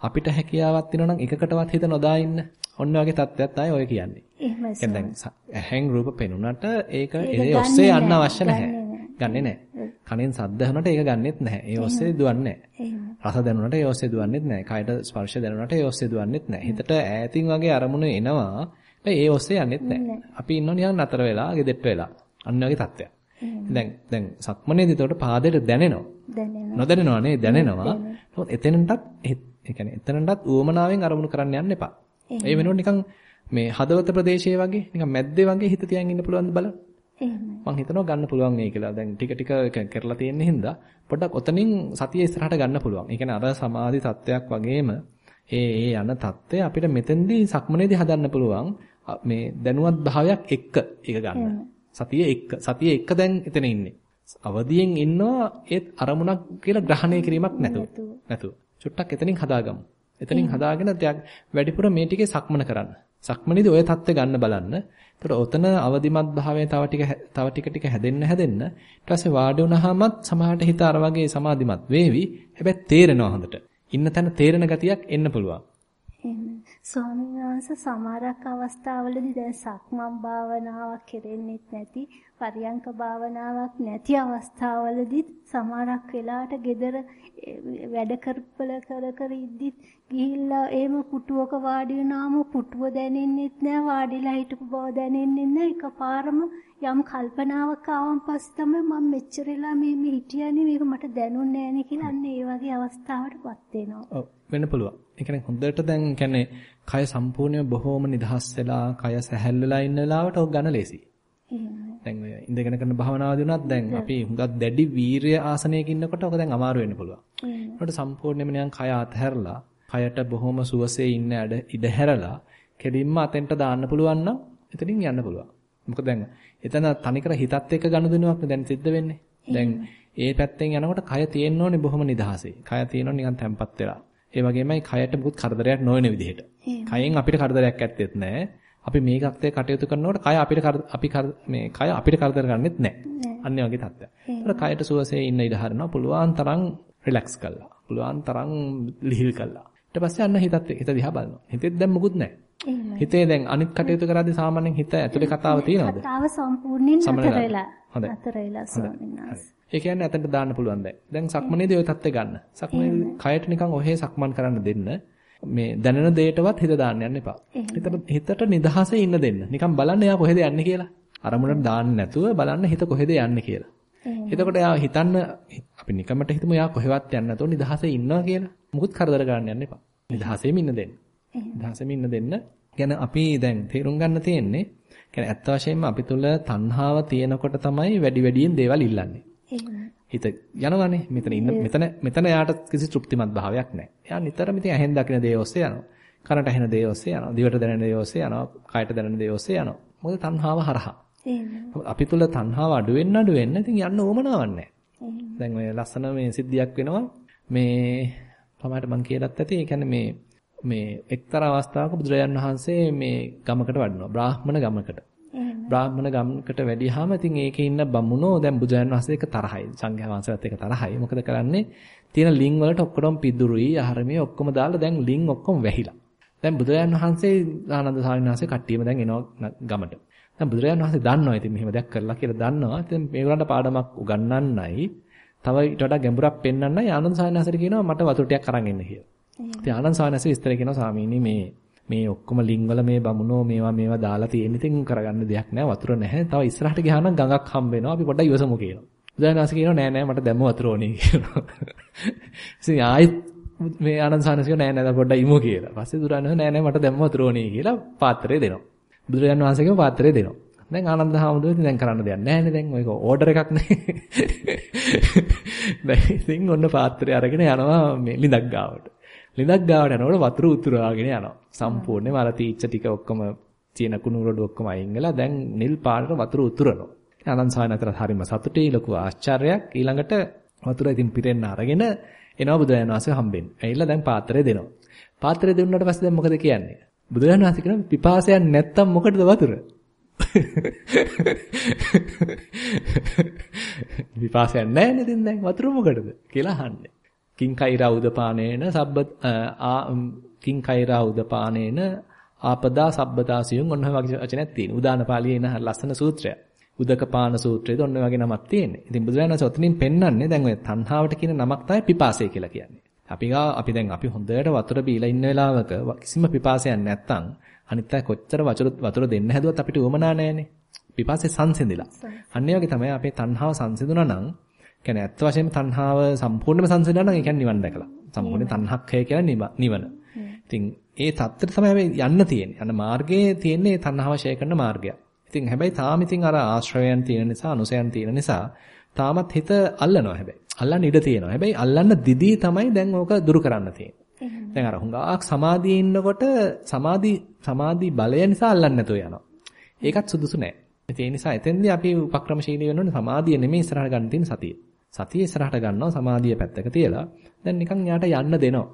අපිට හැකියාවක් තියෙනවා නම් එකකටවත් හිත නොදා ඉන්න. ඔන්න ඔයගේ தත්ත්වයක් තමයි ඔය කියන්නේ. එහෙමයි. දැන් ඇහෙන් රූප පෙනුනට ඒක ඒ ඔස්සේ යන්න අවශ්‍ය නැහැ. ගන්නෙ නැහැ. කනෙන් සද්ද ඇහුනට ඒක ගන්නෙත් නැහැ. ඒ ඔස්සේ දුවන්නේ. රස දැනුනට ඒ ඔස්සේ දුවන්නේත් නැහැ. කයට ස්පර්ශ දැනුනට ඒ ඔස්සේ දුවන්නේත් නැහැ. හිතට ඈතින් වගේ අරමුණ එනවා. ඒ ඔස්සේ යන්නේත් නැහැ. අපි ඉන්නව නිකන් නතර වෙලා, ගෙදෙට්ට වෙලා. අන්න වගේ තත්ත්වයක්. දැන් දැන් සක්මනේදී එතකොට පාදයට දැනෙනවා. දැනෙනවා. නොදැනෙනවා නේ දැනෙනවා. නමුත් එතනටත් ඒ කියන්නේ එතනටත් උවමනාවෙන් අරමුණු කරන්න යන්න එපා. ඒ වෙනුවට නිකන් මේ හදවත ප්‍රදේශයේ වගේ නිකන් මැද්දේ වගේ හිත තියන් ඉන්න පුළුවන්ද බලන්න. එහෙමයි. මං හිතනවා ගන්න පුළුවන් මේ කියලා. දැන් ටික ටික කරලා තියෙන හින්දා පොඩ්ඩක් ඔතනින් සතිය ඉස්සරහට ගන්න පුළුවන්. ඒ කියන්නේ අර සමාධි තත්වයක් වගේම ඒ ඒ යන தත්ත්වය අපිට මෙතෙන්දී සක්මනේදී හදන්න පුළුවන්. මේ දැනුවත් භාවයක් එක්ක ඒක ගන්න. සතිය එක සතිය එක දැන් එතන ඉන්නේ. අවදියෙන් ඉන්නවා ඒත් අරමුණක් කියලා ග්‍රහණය කිරීමක් නැතුව. නැතුව. චුට්ටක් එතනින් හදාගමු. එතනින් හදාගෙන ටිකක් වැඩිපුර මේ ටිකේ සක්මන කරන්න. සක්මනේදී ওই தත්ත්ව ගන්න බලන්න. එතකොට ඔතන අවදිමත් භාවය තව ටික තව ටික ටික හැදෙන්න හැදෙන්න ඊට පස්සේ වාඩි වුණාමත් සමහරට හිත අර වගේ සමාධිමත් වේවි. හැබැයි තේරෙනවා හොඳට. ඉන්න තැන තේරෙන ගතියක් එන්න පුළුවන්. එහෙම. ස්වාමීන් වහන්සේ සමහරක් අවස්ථාවලදී දැන් සක්මන් භාවනාවක් කෙරෙන්නෙත් නැති පරියංක භාවනාවක් නැති අවස්ථාවලදී සමහරක් වෙලාවට gedara වැඩ කරපල කර කර ඉද්දි ගිහිල්ලා එහෙම පුටුවක වාඩි වෙනාම පුටුව දැනෙන්නෙත් නෑ වාඩිලා හිටපු බව දැනෙන්නෙත් නෑ එකපාරම යම් කල්පනාවක් ආවන් පස්සේ තමයි මම මෙච්චරලා මේ මේ හිටියනේ මේක මට දැනුන්නේ නෑනේ කියලා අන්න ඒ වගේ අවස්ථාවකටපත් වෙනවා. ඔව් වෙන්න පුළුවන්. ඒ කියන්නේ හොඳට දැන් කියන්නේ කය සම්පූර්ණයෙන්ම බොහොම නිදහස් වෙලා කය සැහැල් වෙලා ඉන්න වෙලාවට ඔක් ගන්න ලේසි. දැන් ඔය ඉඳගෙන කරන භාවනාවදී උනත් දැන් අපි හුඟක් දැඩි වීරිය ආසනයක ඉන්නකොට ඔක දැන් අමාරු වෙන්න පුළුවන්. ඒකට සම්පූර්ණයෙන්ම නිකන් කය අතහැරලා කයට බොහොම සුවසේ ඉන්න ඉඩ හැරලා කෙලින්ම අතෙන්ට දාන්න පුළුවන් නම් එතනින් යන්න පුළුවන්. මොකද දැන් එතන තනිකර හිතත් එක්ක ගනුදෙනුවක් දැන් සිද්ධ වෙන්නේ. දැන් ඒ පැත්තෙන් යනකොට කය තියෙන්න ඕනේ බොහොම නිදහසේ. කය තියෙන්න නිකන් තැම්පත් වෙලා. ඒ වගේමයි කයට මුකුත් කරදරයක් නොවන විදිහට. කයෙන් අපිට කරදරයක් ඇත්තෙත් නැහැ. අපි මේකත් එක්ක කටයුතු කරනකොට කය අපිට අපි මේ කය අපිට කරදර ගන්නෙත් නැහැ. අන්න වගේ තත්ත්වයක්. ඒතර කයට සුවසේ ඉන්න ඉඩ හරිනවා. පුළුවන් තරම් රිලැක්ස් කළා. පුළුවන් තරම් ලිහිල් කළා. ඊට පස්සේ අන්න හිතත් හිත දිහා බලනවා. හිතෙත් දැන් මුකුත් නැහැ. හිතේ දැන් අනිත් කටයුතු කරද්දී සාමාන්‍යයෙන් හිත ඇතුලේ කතාව තියෙනවද? කතාව සම්පූර්ණයෙන් නතර වෙලා. හොඳයි. නතර වෙලා ස්වාමීන් වහන්සේ. ඒ කියන්නේ අතට දාන්න පුළුවන් දැන්. දැන් සක්මනේදී ওই தත්ත්වය ගන්න. සක්මනේදී කයට නිකන් ඔහේ සක්මන් කරන්න දෙන්න. මේ දැනෙන දෙයටවත් හිත දාන්න යන්න එපා. හිතට හිතට නිදහසේ ඉන්න දෙන්න. නිකන් බලන්න එයා කොහෙද යන්නේ කියලා. අරමුණට දාන්න නැතුව බලන්න හිත කොහෙද යන්නේ කියලා. එතකොට එයා හිතන්න අපි නිකමට හිතමු එයා කොහෙවත් යන්නේ නැතුව නිදහසේ ඉන්නවා කියලා. මුකුත් කරදර ගන්න යන්න එපා. නිදහසේම ඉන්න දෙන්න. නිදහසේම ඉන්න දෙන්න. ගැන අපි දැන් තේරුම් ගන්න තියෙන්නේ කියන්නේ ඇත්ත වශයෙන්ම අපි තුල තණ්හාව තියෙනකොට තමයි වැඩි වැඩියෙන් දේවල් ඉල්ලන්නේ. හිත යනවනේ මෙතන ඉන්න මෙතන මෙතන යාට කිසි තෘප්තිමත් භාවයක් නැහැ. එයා නිතරම ඉතින් ඇහෙන් දකින දේ ඔස්සේ යනවා. කනට ඇහෙන දේ ඔස්සේ යනවා. දිවට දැනෙන දේ ඔස්සේ යනවා. කයට දැනෙන දේ ඔස්සේ යනවා. මොකද තණ්හාව හරහා. අපි තුල තණ්හාව අඩු වෙන්න අඩු වෙන්න ඉතින් යන්න ඕමනාවක් නැහැ. දැන් ඔය ලස්සන මේ සිද්ධියක් වෙනවා. මේ තමයි මම කියලාත් ඇති. ඒ කියන්නේ මේ මේ එක්තරා අවස්ථාවක බුදුරජාන් වහන්සේ මේ ගමකට වඩිනවා. බ්‍රාහ්මණ ගමකට. බ්‍රාහ්මණ ගමකට වැඩිහාම ඉතින් ඒකේ ඉන්න බමුණෝ දැන් බුදුන් වහන්සේ එක තරහයි. සංඝයා වහන්සේලාත් එක තරහයි. මොකද කරන්නේ? තියෙන ලිං වලට ඔක්කොම පිදුරුයි, ආහාරමේ ඔක්කොම දාලා දැන් ලිං ඔක්කොම වැහිලා. දැන් බුදුරජාන් වහන්සේ ආනන්ද සාමණේර වහන්සේ කට්ටියම දැන් එනවා ගමට. දැන් බුදුරජාන් වහන්සේ දන්නවා ඉතින් මෙහෙම දෙයක් කරලා කියලා දන්නවා. ඉතින් මේගොල්ලන්ට පාඩමක් උගන්වන්නයි, තව ඊට වඩා ගැඹුරක් පෙන්වන්නයි ආනන්ද සාමණේර වහන්සේට කියනවා මට වතුර ටිකක් අරන් එන්න කියලා. ඉතින් ආනන්ද සාමණේර වහන්සේ විස්තර කරනවා ස්වාමීනි මේ මේ ඔක්කොම ලිං වල මේ බමුණෝ මේවා මේවා දාලා තියෙන ඉතින් කරගන්න දෙයක් නැහැ වතුර නැහැ. තව ඉස්සරහට ගියා නම් ගඟක් හම්බ වෙනවා. අපි පොඩ්ඩක් ඉවසමු කියනවා. බුදුරජාණන් කියනවා නෑ නෑ මට දැම්ම වතුර ඕනේ කියනවා. ඉතින් ආයෙත් මේ ආනන්ද සානසික නෑ නෑ පොඩ්ඩක් ඉමු කියලා. පස්සේ දුරන්නේ නෑ නෑ මට දැම්ම වතුර ඕනේ කියලා පාත්‍රය දෙනවා. බුදුරජාන් වහන්සේගේ පාත්‍රය දෙනවා. දැන් ආනන්ද හාමුදුරුවෝ ඉතින් දැන් කරන්න දෙයක් නැහැ නේ දැන් ඔයක ඕඩර් එකක් නේ. දැන් ඉතින් ඔන්න පාත්‍රය අරගෙන යනවා මේ ලිඳක් ගාවට. ලිඳක් ගාවට යනකොට වතුර උතුරාගෙන යනවා. සම්පූර්ණයෙන්ම අර තීච්ච ටික ඔක්කොම තියෙන කුණු රොඩු ඔක්කොම අයින් වෙලා දැන් නිල් පාටට වතුර උතුරනවා. ආනන්ද සායන අතර හරිම සතුටේ ලොකු ආශ්චර්යයක් ඊළඟට වතුර ඉතින් පිරෙන්න අරගෙන එනවා බුදුරජාණන් වහන්සේ හම්බෙන්න. ඇවිල්ලා දැන් පාත්‍රය දෙනවා. පාත්‍රය දුන්නාට පස්සේ දැන් මොකද කියන්නේ? බුදුරජාණන් වහන්සේ කියනවා පිපාසයක් නැත්තම් මොකටද වතුර? විපාසයක් නැහැ නේද දැන් වතුර මොකටද කියලා අහන්නේ. කිං කෛරා උදපානේන සබ්බ කිං කෛරා උදපානේන ආපදා සබ්බතාසියුන් ඔන්න ඔය වගේ වචනයක් තියෙනවා. උදාන පාළියේ ඉන ලස්සන සූත්‍රයක්. උදකපාන සූත්‍රයේද ඔන්න වගේ නමක් තියෙන්නේ. ඉතින් බුදුරජාණන් වහන්සේ ඔතනින් පෙන්වන්නේ දැන් ඔය තණ්හාවට කියන නමක් තමයි පිපාසය කියලා කියන්නේ. අපි ගා අපි දැන් අපි හොඳට වතුර බීලා ඉන්න වෙලාවක කිසිම පිපාසයක් නැත්තම් අනිත් අය කොච්චර වතුර දෙන්න හැදුවත් අපිට උවමනා නැහැනේ. පිපාසය සංසිඳිලා. අන්න වගේ තමයි අපේ තණ්හාව සංසිඳුණා නම් කියන්නේ ඇත්ත වශයෙන්ම තණ්හාව සම්පූර්ණයෙන්ම සංසිඳුණා නම් ඒ කියන්නේ නිවන් දැකලා. සම්පූර්ණ තණ්හක්ඛය කියලා නිවන. ඉතින් ඒ தත්තර තමයි යන්න තියෙන්නේ. අන්න මාර්ගයේ තියෙන්නේ තණ්හාව ෂය කරන මාර්ගය. ඉතින් හැබැයි තාම ඉතින් අර ආශ්‍රවයන් තියෙන නිසා අනුසයන් තියෙන නිසා තාමත් හිත අල්ලනවා හැබැයි. අල්ලන්න ඉඩ තියෙනවා. හැබැයි අල්ලන්න දිදී තමයි දැන් ඕක දුරු කරන්න තියෙන්නේ. දැන් අර හුඟක් සමාධියේ ඉන්නකොට සමාධි සමාධි බලය නිසා අල්ලන්නේ නැතුව යනවා. ඒකත් සුදුසු නෑ. ඒ නිසා එතෙන්දී අපි උපක්‍රමශීලී වෙන්න ඕනේ සමාධිය නෙමෙයි ඉස්සරහට ගන්න තියෙන සතිය. සතිය ඉස්සරහට ගන්නවා සමාධිය පැත්තක තියලා දැන් නිකන් යාට යන්න දෙනවා.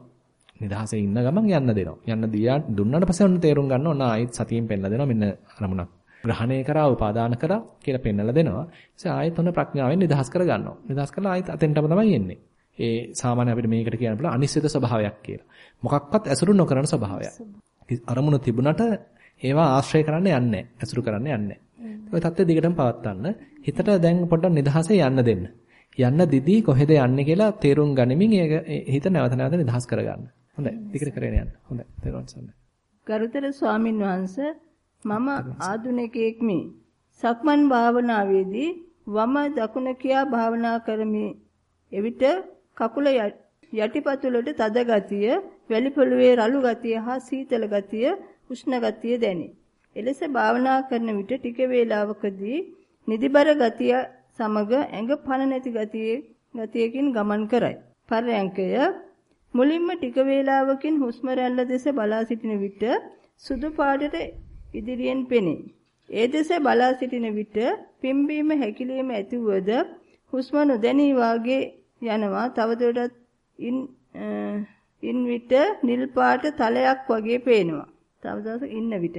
නිදහසේ ඉන්න ගමන් යන්න දෙනවා. යන්න දියා දුන්නාට පස්සේ ඔන්න තේරුම් ගන්න ඕන ආයෙත් සතියෙන් පෙන්නලා දෙනවා මෙන්න අරමුණක් ග්‍රහණය කරා උපාදාන කරා කියලා පෙන්නලා දෙනවා. ඊට ආයෙත් ඔන්න ප්‍රඥාවෙන් නිදහස් කර ගන්නවා. නිදහස් කරලා ආයෙත් අතෙන්ටම තමයි එන්නේ. ඒ සාමාන්‍ය අපිට මේකට කියන්න පුළුවන් අනිශ්චිත ස්වභාවයක් කියලා. මොකක්වත් ඇසුරු නොකරන ස්වභාවයක්. අරමුණු තිබුණට ඒවා ආශ්‍රය කරන්න යන්නේ නැහැ. ඇසුරු කරන්න යන්නේ නැහැ. ඔය தත්ත්වය දිගටම පවත්වන්න. හිතට දැන් පොඩ්ඩක් නිදහසේ යන්න දෙන්න. යන්න දිදී කොහෙද යන්නේ කියලා තේරුම් ගනිමින් හිත නැවත නැවත නිදහස් කරගන්න. හොඳයි. දිගට කරගෙන යන්න. හොඳයි. තේරුම් ගන්න. ගරුතර ස්වාමින් වහන්සේ මම ආදුනිකයෙක්මි. සක්මන් භාවනාවේදී වම දකුණ කියා භාවනා කරමි. එවිට කකුල යටිපතුලට තද ගතිය, වැලි පොළවේ රළු ගතිය හා සීතල ගතිය, උෂ්ණ ගතිය දැනේ. එලෙස භාවනා කරන විට ටික වේලාවකදී නිදිබර ගතිය සමග ඇඟ පණ නැති ගතියේ ගතියකින් ගමන් කරයි. පරයන්කය මුලින්ම ටික වේලාවකින් හුස්ම රැල්ල දෙස බලා සිටින විට සුදු පාටට ඉදිරියෙන් පෙනේ. ඒ දෙස බලා සිටින විට පිම්බීම හැකිලිම ඇතිවද හුස්ම නොදැනී වාගේ යනවා. තවදුරටත් ඉන් ඉන් විට නිල් පාට තලයක් වගේ පේනවා. තව දවසක ඉන්න විට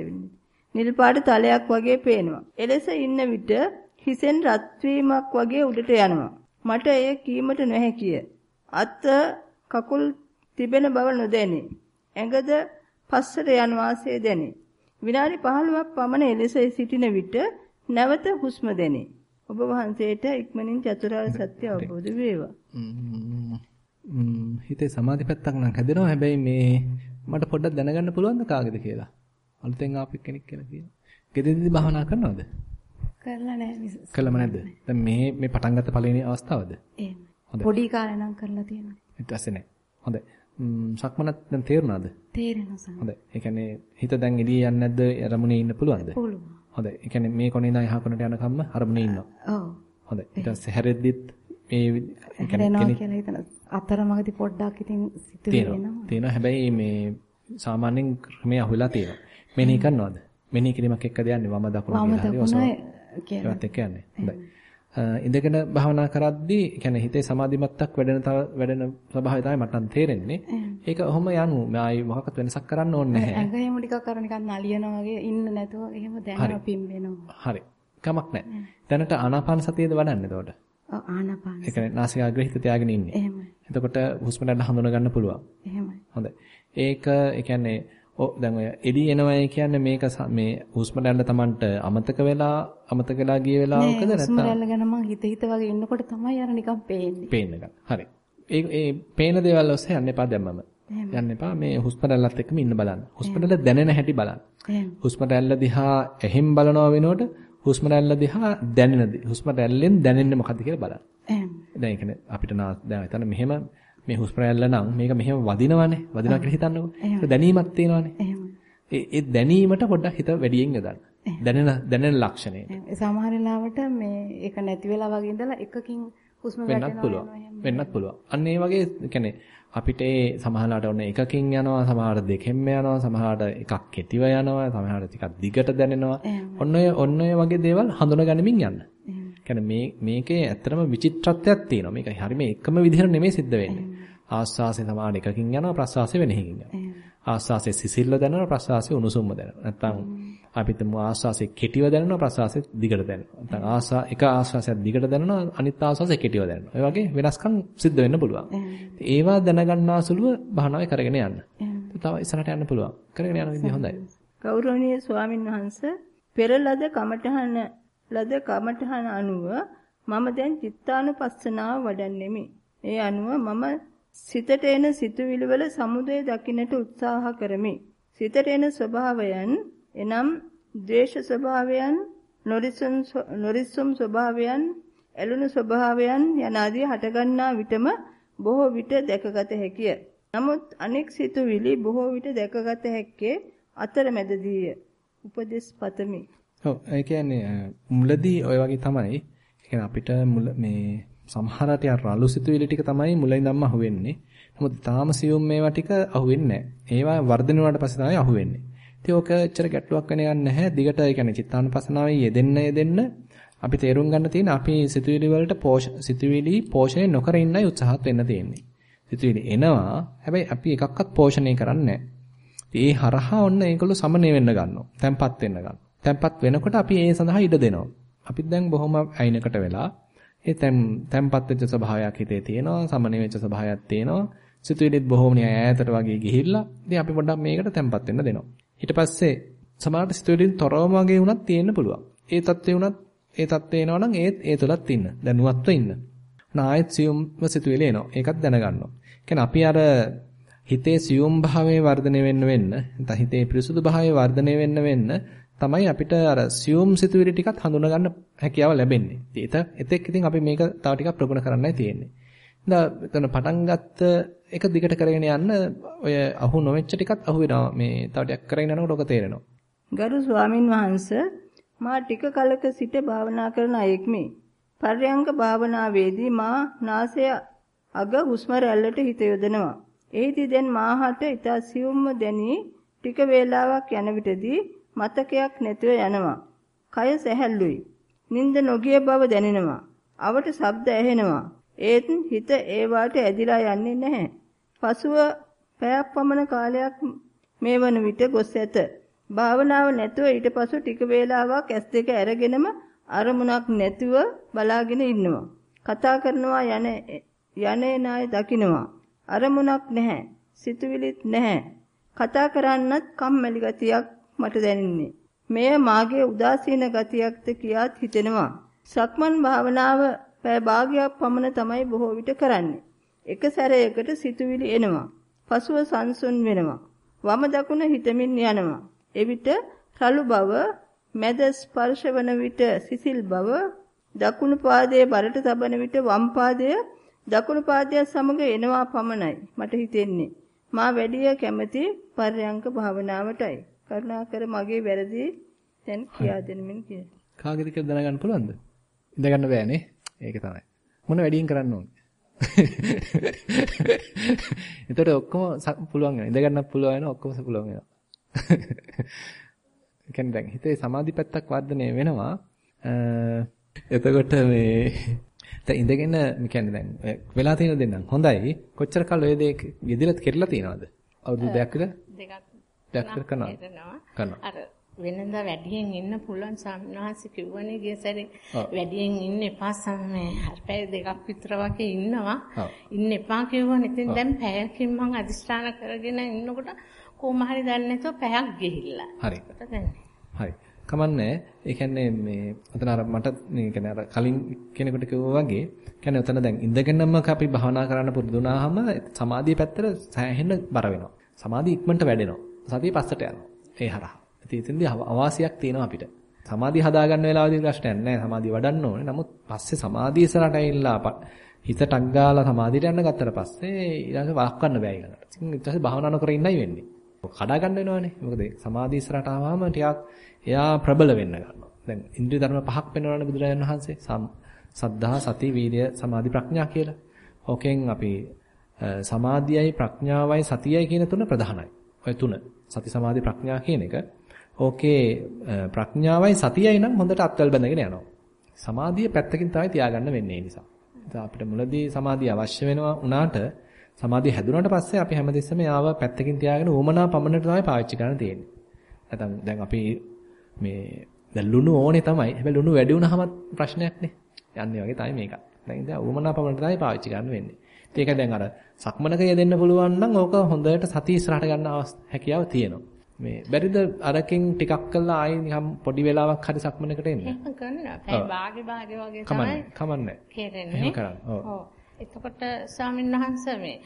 නිල් පාට තලයක් වගේ පේනවා. එලෙස ඉන්න විට හිසෙන් රත් වගේ උඩට යනවා. මට එය කීමට නොහැකිය. අත් කකුල් තිබෙන බව නොදැනේ. ඇඟද පස්සට යන වාසය දැනේ. විනාඩි 15ක් පමණ එලෙස සිටින විට නැවත හුස්ම දැනේ. ඔබ වහන්සේට ඉක්මනින් චතුරාර්ය සත්‍ය අවබෝධ වේවා. හිතේ සමාධි පැත්තක් නම් හැදෙනවා. හැබැයි මේ මට පොඩ්ඩක් දැනගන්න පුළුවන්ද කාගේද කියලා? අලුතෙන් ආපු කෙනෙක් කියලා කියනවා. ගෙදෙද්දි භාවනා කරනවද? කරලා නැහැ. කළම නැද්ද? දැන් මේ මේ පටන් ගත්ත පළවෙනි අවස්ථාවද? එහෙම. පොඩි කාලේ නම් කරලා තියෙනවා. ඊට පස්සේ නැහැ. හොඳයි. සක්මනත් දැන් තේරුණාද? තේරෙනවා සම්. හොඳයි. ඒ කියන්නේ හිත දැන් එළිය යන්නේ නැද්ද? අරමුණේ ඉන්න පුළුවන්ද? පුළුවන්. හොඳයි. ඒ කියන්නේ මේ කොනේ ඉඳන් එහා කොනට යනකම්ම අරමුණේ ඉන්නවා. ඔව්. හොඳයි. ඊට පස්සේ හැරෙද්දිත් මේ කියන්නේ කියලා හිතන අතරමඟදී පොඩ්ඩක් ඉතින් සිතුවේ වෙනවා. තියෙනවා. හැබැයි මේ සාමාන්‍යයෙන් ක්‍රමයේ අහුවෙලා තියෙනවා. මෙනෙහි කරනවද? මෙනෙහි කිරීමක් එක්කද යන්නේ වම දකුණ කියලා හරි ඔසව. ඒවත් එක්ක යන්නේ. හොඳයි. ඉඳගෙන භාවනා කරද්දී කියන්නේ හිතේ සමාධිමත්තක් වැඩෙන තව වැඩෙන ස්වභාවය තමයි මට තේරෙන්නේ. ඒක ඔහොම යනු ආයි මොකක්වත් වෙනසක් කරන්න ඕනේ නැහැ. ඇඟ එහෙම ටිකක් අර නිකන් නලියනවා වගේ ඉන්න නැතුව එහෙම දැනෙනවා පිම්බෙනවා. හරි. කමක් නැහැ. දැනට ආනාපාන සතියද වඩන්නේ එතකොට? ඔව් ආනාපාන. ඒ කියන්නේ නාසිකාග්‍රේ හිත තියාගෙන ඉන්නේ. එහෙමයි. එතකොට හුස්ම ගන්න හඳුන ගන්න පුළුවන්. එහෙමයි. හොඳයි. ඒක ඒ කියන්නේ දැන් ඔය එඩි එනවයි කියන්නේ මේක මේ හුස්ම රැල්ල Tamanට අමතක වෙලා අමතක වෙලා ගිය වෙලාවකද නැත්නම් හුස්ම රැල්ල ගැන මං හිත හිත වගේ ඉන්නකොට තමයි අර නිකන් පේන්නේ. පේන්න ගන්න. හරි. ඒ ඒ පේන දේවල් ඔස්සේ යන්න එපා දැම්මම. යන්න එපා මේ හුස්ම රැල්ලත් එක්කම ඉන්න බලන්න. හුස්ම රැල්ල දැනෙන හැටි බලන්න. හුස්ම රැල්ල දිහා ඇහෙන් බලනවා වෙනකොට හුස්ම රැල්ල දිහා දැනෙන හුස්ම රැල්ලෙන් දැනෙන්නේ මොකද්ද කියලා බලන්න. එහෙම. දැන් ඒ කියන්නේ අපිට දැන් හිතන්න මෙහෙම මේ හුස්ම රැල්ල නම් මේක මෙහෙම වදිනවනේ. වදිනවා කියලා හිතන්නකෝ. ඒක දැනීමක් තියෙනවනේ. ඒ ඒ දැනීමට පොඩ්ඩක් හිත වැඩියෙන් යොදන්න. දැනෙන දැනෙන ලක්ෂණයට. සමහර වෙලාවට මේ ඒක නැති වෙලා වගේ ඉඳලා එකකින් හුස්ම වෙන්නත් පුළුවන්. වෙන්නත් පුළුවන්. අන්න ඒ වගේ කියන්නේ අපිට සමහරලාට ඔන්න එකකින් යනවා, සමහරට දෙකෙන්ම යනවා, සමහරට එකක් කෙටිව යනවා, සමහරට ටිකක් දිගට දැනෙනවා. ඔන්න ඔය ඔන්න ඔය වගේ දේවල් හඳුනගනිමින් යන්න. කියන්නේ මේ මේකේ ඇත්තටම විචිත්‍රත්වයක් තියෙනවා. මේක හරියම එකම විදිහට නෙමෙයි සිද්ධ වෙන්නේ. ආස්වාසේ සමාන එකකින් යනවා ප්‍රස්වාසේ වෙන එකකින් යනවා. ආස්වාසේ සිසිල්ව දැනෙනවා ප්‍රස්වාසේ උණුසුම්ව දැනෙනවා. නැත්තම් අපිට මු ආස්වාසේ කෙටිව දැනෙනවා ප්‍රස්වාසේ දිගට දැනෙනවා. නැත්තම් ආස්වා එක ආස්වාසයක් දිගට දැනෙනවා අනිත් ආස්වාසේ කෙටිව දැනෙනවා. ඒ වගේ වෙනස්කම් සිද්ධ වෙන්න පුළුවන්. ඒවා දැනගන්නා සුළුව භාවනාවේ කරගෙන යන්න. තව ඉස්සරහට යන්න පුළුවන්. කරගෙන යන විදිහ හොඳයි. ගෞරවනීය ස්වාමින් වහන්සේ පෙර ලද කමඨහන ලද කමඨහන අනුව මම දැන් චිත්තානුපස්සනාව වඩන්නෙමි. ඒ අනුව මම සිතට එන සිතුවිලි වල සමුදය දකින්නට උත්සාහ කරමි. සිතට එන ස්වභාවයන් එනම් ද්වේෂ ස්වභාවයන්, නොරිසුම් ස්වභාවයන්, ඇලුණු ස්වභාවයන් යන ආදී හටගන්නා විටම බොහෝ විට දැකගත හැකිය. නමුත් අනෙක් සිතුවිලි බොහෝ විට දැකගත හැක්කේ අතරමැදදීය. උපදේශ පතමි. ඔව් ඒ කියන්නේ මුලදී ඔය වගේ තමයි. ඒ අපිට මුල මේ සමහරට යා රළු සිතුවිලි ටික තමයි මුලින්දම්ම අහුවෙන්නේ. නමුත් තාම සියුම් මේවා ටික අහුවෙන්නේ නැහැ. ඒවා වර්ධනය වුණාට පස්සේ තමයි අහුවෙන්නේ. ඉතින් ඕක එච්චර ගැටලුවක් වෙන යන්නේ නැහැ. දිගට ඒ කියන්නේ චිත්තානුපසනාවේ යෙදෙන්න යෙදෙන්න අපි තේරුම් ගන්න තියෙන අපි සිතුවිලි වලට සිතුවිලි පෝෂණය නොකර ඉන්නයි උත්සාහත් වෙන්න තියෙන්නේ. සිතුවිලි එනවා. හැබැයි අපි එකක්වත් පෝෂණය කරන්නේ ඒ හරහා ඔන්න ඒගොල්ලෝ සමනය වෙන්න ගන්නවා. තැම්පත් වෙන්න ගන්නවා. තැම්පත් වෙනකොට අපි ඒ සඳහා ඉඩ දෙනවා. අපිත් දැන් බොහොම අයිනකට වෙලා ඒ තැම් තැම්පත් වෙච්ච ස්වභාවයක් හිතේ තියෙනවා, සමනය වෙච්ච ස්වභාවයක් තියෙනවා. සිතුවිලිත් බොහොම ඈතට වගේ ගිහිල්ලා ඉතින් අපි පොඩ්ඩක් මේකට තැම්පත් වෙන්න දෙනවා. ඊට පස්සේ සමහරට සිතුවිලින් තොරවම වගේ වුණත් තියෙන්න පුළුවන්. ඒ தත්ත්වේ වුණත් ඒ தත්ත්වේ එනවා නම් ඒත් ඒ තුලත් ඉන්න. දැනුවත්ව ඉන්න. නායත් සියුම්ම සිතුවිලි එනවා. ඒකත් දැනගන්නවා. කියන්නේ අපි අර හිතේ සියුම් භාවයේ වර්ධනය වෙන්න වෙන්න නැත්නම් හිතේ පිරිසුදු භාවයේ වර්ධනය වෙන්න වෙන්න තමයි අපිට අර සියුම් සිතුවිලි ටිකත් හඳුනා ගන්න හැකියාව ලැබෙන්නේ. ඉතින් එතෙක් ඉතින් අපි මේක තව ටිකක් ප්‍රගුණ කරන්නයි තියෙන්නේ. ඉතින් එතන පටන් ගත්ත එක දිගට කරගෙන යන්න ඔය අහු නොවෙච්ච ටිකත් අහු වෙනවා. මේ තව ටිකක් කරගෙන යනකොට ඔක තේරෙනවා. ගරු ස්වාමින් වහන්සේ මා ටික කලක සිට භාවනා කරන අයෙක්මි. පර්යංක භාවනාවේදී මා නාසය අග හුස්ම රැල්ලට හිත යොදනවා. එහිදී දැන් මාහට ඊට සියුම්ම දැනි ටික වේලාවක් යන විටදී මතකයක් නැතිව යනවා. කය සැහැල්ලුයි. නිින්ද නොගිය බව දැනෙනවා. අවට ශබ්ද ඇහෙනවා. ඒත් හිත ඒවාට ඇදිලා යන්නේ නැහැ. පසුව පැයක් පමණ කාලයක් මේ වන විට ගොස් ඇත. භාවනාව නැතුව ඊට පසු ටික වේලාවක් ඇස් දෙක අරගෙනම අරමුණක් නැතුව බලාගෙන ඉන්නවා. කතා කරනවා යන යන්නේ නාය දකින්නවා. අරමුණක් නැහැ. සිතුවිලිත් නැහැ. කතා කරන්නත් කම්මැලි ගතියක් මට දැනෙන්නේ. මෙය මාගේ උදාසීන ගතියක්ද කියාත් හිතෙනවා. සක්මන් භාවනාව පැය භාගයක් පමණ තමයි බොහෝ විට කරන්නේ. එක සැරයකට සිතුවිලි එනවා. පසුව සංසුන් වෙනවා. වම දකුණ හිතමින් යනවා. එවිට රළු බව, මැද ස්පර්ශ වන විට සිසිල් බව, දකුණු පාදයේ බරට තබන විට වම් පාදය දකුණු පාදය සමග එනවා පමණයි මට හිතෙන්නේ. මා වැඩිය කැමති පර්යංක භාවනාවටයි. කරුණාකර මගේ වැරදි දැන් කියා දෙන්නමින් කියලා. කාගෙද කියලා දැනගන්න පුළුවන්ද? ඉඳ ගන්න බෑනේ. ඒක තමයි. මොන වැඩියෙන් කරන්න ඕනේ? එතකොට ඔක්කොම පුළුවන් වෙනවා. ඉඳ ගන්නත් පුළුවන් වෙනවා. ඔක්කොම පුළුවන් වෙනවා. කියන්නේ දැන් හිතේ සමාධි පැත්තක් වර්ධනය වෙනවා. එතකොට මේ දැන් ඉඳගෙන මේ කියන්නේ දැන් වෙලා තියෙන දෙන්නම් හොඳයි. කොච්චර කල් ඔය දේ යෙදিলা කෙරලා තියෙනවද? අවුරුදු දෙකක් විතර? දෙකක් දෙකක් කරනවා. අර වෙනදා වැඩියෙන් ඉන්න පුළුවන් සම්මාස කිව්වනේ ගිය සැරේ වැඩියෙන් ඉන්න එපා සම්මේ පැය දෙකක් විතර වගේ ඉන්නවා. ඉන්න එපා කිව්වනේ. ඉතින් දැන් පැයකින් මම අදිස්ථාන කරගෙන ඉන්නකොට කොහොම හරි දන්නේ නැතුව පැයක් ගිහිල්ලා. හරි. හරි. කමන්නේ. ඒ කියන්නේ මේ අතන අර මට මේ කියන්නේ අර කලින් කෙනෙකුට කිව්වා වගේ කියන්නේ උතන දැන් ඉඳගෙනම අපි භාවනා කරන්න පුරුදු වුණාම සමාධිය පැත්තට සෑහෙන බර වෙනවා. සමාධිය ඉක්මනට වැඩෙනවා. සතිය පස්සට යනවා. ඒ හරහා. ඉතින් එතෙන්දී අවාසියක් තියෙනවා අපිට. සමාධිය හදාගන්න වෙලාවදී ප්‍රශ්නයක් නැහැ. සමාධිය වඩන්න ඕනේ. නමුත් පස්සේ සමාධිය ඉස්සරහට ඇවිල්ලා හිත ටක් ගාලා සමාධියට යන්න ගත්තට පස්සේ ඊළඟ වළක්වන්න බෑ ඊළඟට. ඉතින් ඊට පස්සේ භාවනා නොකර ඉන්නයි වෙන්නේ. කඩා ගන්න වෙනවනේ. මොකද සමාධිය ඉස්සරහට ආවම ටිකක් එයා ප්‍රබල වෙන්න ගන්නවා. දැන් ඉන්ද්‍රිය ධර්ම පහක් වෙනවනේ බුදුරජාණන් වහන්සේ. සද්ධා, සති, වීර්ය, සමාධි, ප්‍රඥා කියලා. ඕකෙන් අපි සමාධියයි ප්‍රඥාවයි සතියයි කියන තුන ප්‍රධානයි. ඔය තුන. සති සමාධි ප්‍රඥා කියන එක. ඕකේ ප්‍රඥාවයි සතියයි නම් හොඳට අත්වල බැඳගෙන යනවා. සමාධිය පැත්තකින් තමයි තියාගන්න වෙන්නේ ඒ නිසා. අපිට මුලදී සමාධිය අවශ්‍ය වෙනවා උනාට සමාධිය හැදුනට පස්සේ අපි හැමදෙස්සම යාව පැත්තකින් තියාගෙන උමනා පමණට තමයි පාවිච්චි කරන්න තියෙන්නේ. නැත්නම් දැන් අපි මේ දැන් ලුණු ඕනේ තමයි. හැබැයි ලුණු වැඩි වුණාම ප්‍රශ්නයක් නේ. යන්නේ වගේ තමයි මේක. දැන් ඉතින් උමනා පමණට තමයි පාවිච්චි කරන්න වෙන්නේ. ඒක දැන් අර සක්මනක යෙදෙන්න පුළුවන් නම් ඕක හොඳට සතිය ඉස්සරහට ගන්න හැකියාව තියෙනවා. මේ බැරිද අරකින් ටිකක් කළා ආයි නිකන් පොඩි වෙලාවක් හරි සක්මනකට එන්න. එහෙම කරනවා. පැය භාගෙ භාගෙ වගේ තමයි. කමන්නේ. කෙරෙන්නේ. එහෙම කරන්න. ඔව්. එතකොට ස්වාමීන් වහන්සේ මේ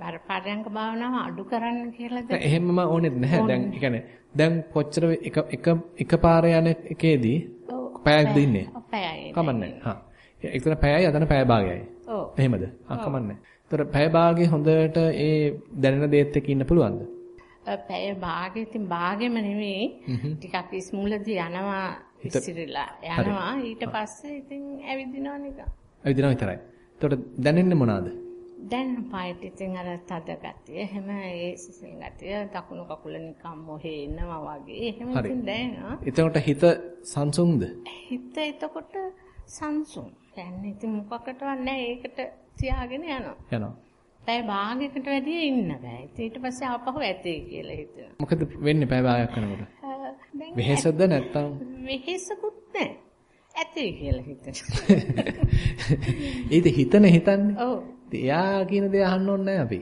අර පරයන්ක භාවනාව අඩු කරන්න කියලාද? එහෙමම ඕනෙත් නැහැ. දැන් ඒ කියන්නේ දැන් කොච්චර එක එක එකපාර යන එකේදී පැයක් දින්නේ. පැයයි. කමන්නේ. හා. එක්තන පැයයි අතන පැය භාගයයි. ඔව්. එහෙමද? ආ කමන්නේ. ඒතර පැය භාගයේ හොඳට ඒ දැනෙන දේත් එක්ක ඉන්න පුළුවන්ද? පැය භාගෙ ඉතින් භාගෙම නෙවෙයි. ටිකක් ඉස්මුලදී යනවා ඉසිරිලා යනවා. ඊට පස්සේ ඉතින් ඇවිදිනවා නිකන්. ඇවිදිනවා විතරයි. එතකොට දැනෙන්නේ මොනවාද? දැන් පායට ඉතින් අර තද ගතිය, එහෙම ඒ සිසිල් ගතිය, දකුණු කකුල නිකන් මොහේ එනවා වගේ. එහෙම ඉතින් දැනෙනවා. එතකොට හිත සංසුන්ද? හිත එතකොට සංසුන්. දැන් ඉතින් මොකකටවත් නැහැ. ඒකට තියාගෙන යනවා. යනවා. පැය භාගයකට වැඩිය ඉන්න බෑ. ඊට පස්සේ ආපහු ඇතේ කියලා හිතෙනවා. මොකද වෙන්නේ පැය භාගයක් යනකොට? වෙහෙසද නැත්තම්? වෙහෙසකුත් නැහැ. ඇතේ කියලා හිතෙනවා. ඒත් හිතන හිතන්නේ. ඔව්. එයා කියන දේ අහන්න ඕනේ අපි.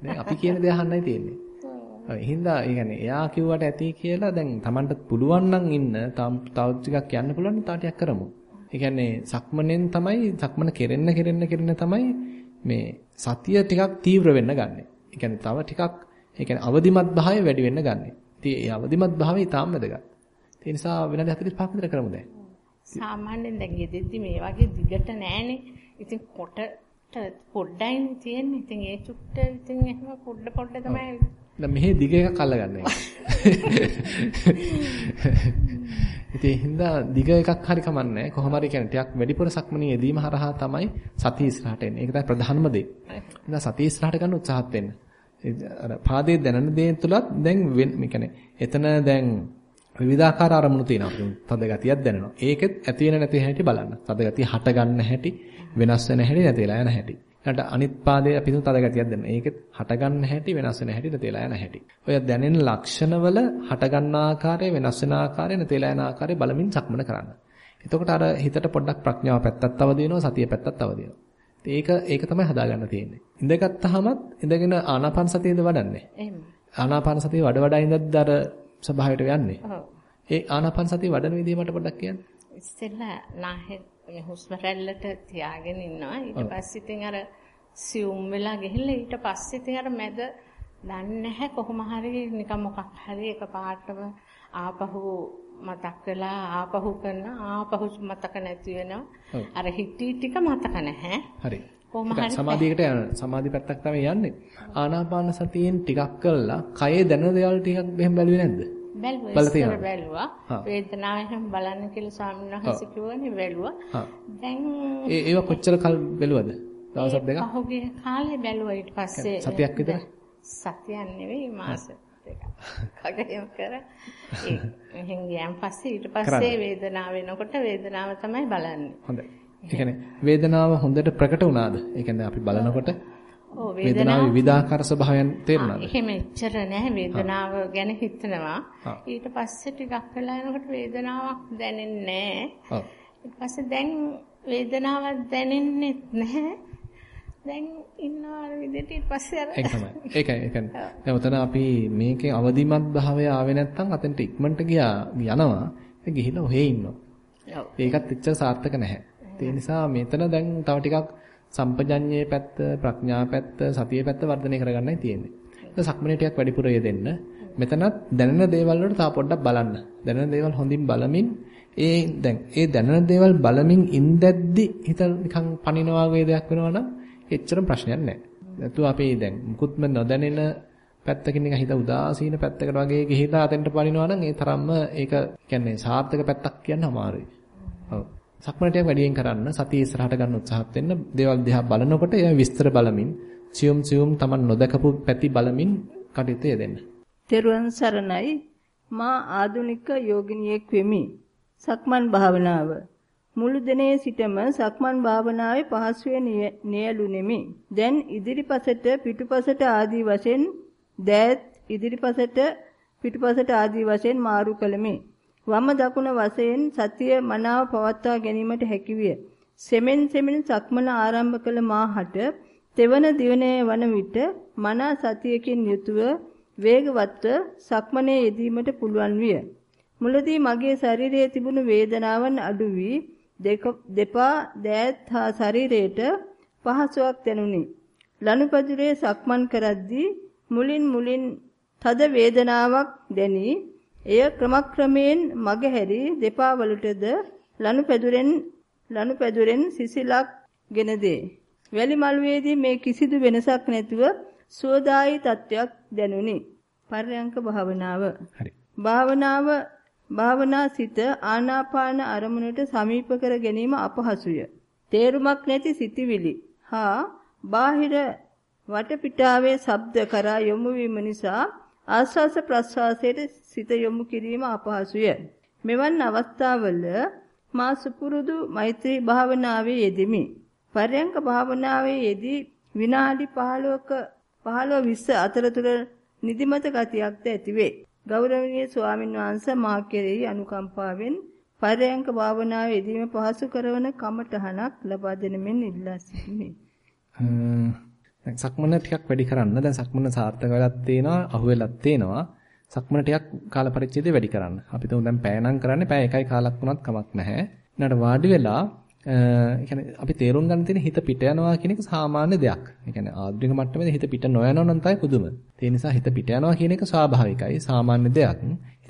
දැන් අපි කියන දේ අහන්නයි තියෙන්නේ. ඔව්. හින්දා ඒ කියන්නේ එයා කිව්වට ඇති කියලා දැන් Tamanට පුළුවන් නම් ඉන්න තව ටිකක් යන්න පුළුවන් තව ටිකක් කරමු. ඒ කියන්නේ සක්මනෙන් තමයි සක්මන කෙරෙන්න කෙරෙන්න කෙරෙන්න තමයි මේ සතිය ටිකක් තීව්‍ර වෙන්න ගන්නෙ. ඒ කියන්නේ තව ටිකක් ඒ කියන්නේ අවදිමත් භාවය වැඩි වෙන්න ගන්නෙ. ඉතින් ඒ අවදිමත් භාවය ඊටාම් වැදගත්. ඒ නිසා විනාඩි 45ක් විතර කරමු දැන්. සාමාන්‍යයෙන් දැන් ගෙදෙද්දි මේ වගේ දිගට නෑනේ. ඉතින් කොටට පොඩ්ඩයිනේ තියෙන්නේ. ඉතින් ඒ චුට්ට ඉතින් එහෙම පොඩ පොඩ තමයි දැන් මෙහි දිග එකක් අල්ලගන්න එක. ඉතින් හින්දා දිග එකක් හරි කමන්නේ කොහොම හරි කියන්නේ ටිකක් වැඩිපුර සක්මණේ යෙදීම හරහා තමයි සතිය ඉස්සරහට එන්නේ. ඒක තමයි ප්‍රධානම දේ. හින්දා සතිය ඉස්සරහට ගන්න උත්සාහත් වෙන්න. අර පාදයේ දැනෙන දේ තුලත් දැන් මේ කියන්නේ එතන දැන් විවිධාකාර අරමුණු තියෙනවා. තද ගතියක් දැනෙනවා. ඒකෙත් ඇති වෙන නැති හැටි බලන්න. තද ගතිය හට ගන්න හැටි, වෙනස් වෙන හැටි, නැති වෙලා යන හැටි. ඊට අනිත් පාදයේ අපි තද ගතියක් දෙන්න. ඒකෙත් හට ගන්න හැටි, වෙනස් වෙන හැටි, නැති වෙලා යන හැටි. ඔය දැනෙන ලක්ෂණවල හට ගන්න ආකාරය, වෙනස් වෙන ආකාරය, නැති වෙලා යන ආකාරය බලමින් සක්මන කරන්න. එතකොට අර හිතට පොඩ්ඩක් ප්‍රඥාව පැත්තක් තව දිනනවා, සතිය පැත්තක් තව දිනනවා. ඒක ඒක තමයි හදාගන්න තියෙන්නේ. ඉඳගත්tාමත් ඉඳගෙන ආනාපාන සතියද වඩන්නේ. එහෙම. ආනාපාන සතිය වඩ වඩා ඉඳද්ද අර ස්වභාවයට යන්නේ. ඒ ආනාපාන සතිය වඩන විදිහ මට පොඩ්ඩක් කියන්න. ඉස්සෙල්ලා නාහෙ මේ හුස්ම රැල්ලට තියාගෙන ඉන්නවා. ඊට පස්සේ ඉතින් අර සියුම් වෙලා ගිහිල්ලා ඊට පස්සේ ඉතින් අර මැද දන්නේ නැහැ කොහොම හරි නිකන් මොකක් හරි එකපාරටම ආපහු මතක් වෙලා ආපහු කරන ආපහු මතක නැති වෙනවා. අර හිටි ටික මතක නැහැ. හරි. සමාධියකට යන සමාධි පැත්තක් තමයි යන්නේ. ආනාපාන සතියෙන් ටිකක් කළා කයේ දැනෙන දේවල් ටිකක් එහෙම බැලුවේ නැද්ද? බැලුවා. බැලුවා. වේදනාව එහෙම බලන්න කියලා ස්වාමීන් වහන්සේ කිව්වනේ බැලුවා. දැන් ඒ ඒව කොච්චර කල් බැලුවද? දවස් දෙකක්? පහුගිය කාලේ බැලුවා ඊට පස්සේ. සතියක් විතර? සතියක් නෙවෙයි මාස දෙකක්. කගේම කර. එහෙන් ගියන් පස්සේ ඊට පස්සේ වේදනාව වෙනකොට වේදනාව තමයි බලන්නේ. හොඳයි. ඒ කියන්නේ වේදනාව හොඳට ප්‍රකට වුණාද? ඒ කියන්නේ අපි බලනකොට ඔව් වේදනාව විවිධාකාර ස්වභාවයන් තේරුණාද? එහෙම එච්චර නැහැ වේදනාව ගැන හිතනවා. ඊට පස්සේ ටිකක් වෙලා යනකොට වේදනාවක් දැනෙන්නේ නැහැ. ඊට පස්සේ දැන් වේදනාවක් දැනෙන්නේ නැහැ. දැන් ඉන්නවා විදිහට ඊට පස්සේ අර ඒක තමයි. ඒකයි ඒකයි. දැන් උතන අපි මේකේ අවදිමත් භාවය ආවේ නැත්නම් අතෙන්ට ඉක්මනට ගියා යනවා. ඒ ගිහිල්ලා ඔහේ ඉන්නවා. ඔව්. ඒකත් එච්චර සාර්ථක නැහැ. ඒ නිසා මෙතන දැන් තව ටිකක් සම්පජඤ්ඤයේ පැත්ත, ප්‍රඥා පැත්ත, සතියේ පැත්ත වර්ධනය කරගන්නයි තියෙන්නේ. ඒක සක්මනේ ටිකක් වැඩිපුර යෙදෙන්න. මෙතනත් දැනෙන දේවල් වලට තව පොඩ්ඩක් බලන්න. දැනෙන දේවල් හොඳින් බලමින් ඒ දැන් ඒ දැනෙන දේවල් බලමින් ඉඳද්දි හිත නිකන් පනිනවා වගේ දෙයක් වෙනවා නම් එච්චර ප්‍රශ්නයක් නැහැ. නැතුව අපි දැන් මුකුත්ම නොදැනෙන පැත්තකින් නිකන් හිත උදාසීන පැත්තකට වගේ ගිහිලා අතෙන්ට පනිනවා නම් ඒ තරම්ම ඒක කියන්නේ සාර්ථක පැත්තක් කියන්න අමාරුයි. ඔව්. සක්මනට වැඩියෙන් කරන්න සතිය ඉස්සරහට ගන්න උත්සාහත් වෙන්න දේවල් දිහා බලනකොට ඒ විස්තර බලමින් සියුම් සියුම් Taman නොදකපු පැති බලමින් කටයුතු යෙදෙන්න. තෙරුවන් සරණයි මා ආදුනික යෝගිනියෙක් වෙමි. සක්මන් භාවනාව මුළු දිනේ සිටම සක්මන් භාවනාවේ පහසුවේ නියලුනේමි. දැන් ඉදිරිපසට පිටුපසට ආදී වශයෙන් දෑත් ඉදිරිපසට පිටුපසට ආදී වශයෙන් මාරු කළෙමි. වම දකුණ වශයෙන් සතිය මනාව පවත්වා ගැනීමට හැකිවිය. සෙමෙන් සෙමෙන් සක්මන ආරම්භ කළ මාහට තෙවන දිවනේ වන විට මනා සතියකින් යුතුව වේගවත්ව සක්මනේ යෙදීමට පුළුවන් විය. මුලදී මගේ ශරීරයේ තිබුණු වේදනාවන් අඩු වී දෙපා දෑත් හා ශරීරයට පහසුවක් දැනුනි. ලනුපැදුරේ සක්මන් කරද්දී මුලින් මුලින් තද වේදනාවක් දැනි එය ක්‍රමක්‍රමයෙන් මගහැරි දෙපා වලටද ලනුපැදුරෙන් ලනුපැදුරෙන් සිසිලක් ගෙන දේ. වැලි මළුවේදී මේ කිසිදු වෙනසක් නැතුව සුවදායි තත්වයක් දැනුනි. පර්යංක භාවනාව. හරි. භාවනාව භාවනා සිත ආනාපාන අරමුණට සමීප කර ගැනීම අපහසුය. තේරුමක් නැති සිටිවිලි හා බාහිර වටපිටාවේ ශබ්ද කරා යොමු වීම නිසා ආස්වාස ප්‍රස්වාසයට සිත යොමු කිරීම අපහසුය. මෙවන් අවස්ථාවල මා සුපුරුදු මෛත්‍රී භාවනාවේ යෙදෙමි. පරයන්ක භාවනාවේ යෙදී විනාඩි 15ක 15 20 අතරතුර නිදිමත ගතියක්ද ඇතිවේ. ගෞරවනීය ස්වාමින් වහන්සේ මා කෙරෙහි අනුකම්පාවෙන් පරයන්ක භාවනාවේ යෙදීම පහසු කරන කමටහනක් ලබා දෙන මෙන් ඉල්ලා සිටිමි. දැන් සක්මන ටිකක් වැඩි කරන්න. දැන් සක්මන සාර්ථක වෙලක් තියෙනවා, අහුවෙලක් තියෙනවා. සක්මන ටිකක් කාල පරිච්ඡේදය වැඩි කරන්න. අපි තුන් දැන් පැය නම් කරන්නේ පැය එකයි කාලක් වුණත් කමක් නැහැ. ඊට වාඩි වෙලා ඒ කියන්නේ අපි තේරුම් ගන්න තියෙන හිත පිට යනවා කියන එක සාමාන්‍ය දෙයක්. ඒ කියන්නේ ආධුනික මට්ටමේදී හිත පිට නොයනවා නම් තමයි පුදුම. ඒ නිසා හිත පිට යනවා කියන එක ස්වාභාවිකයි, සාමාන්‍ය දෙයක්.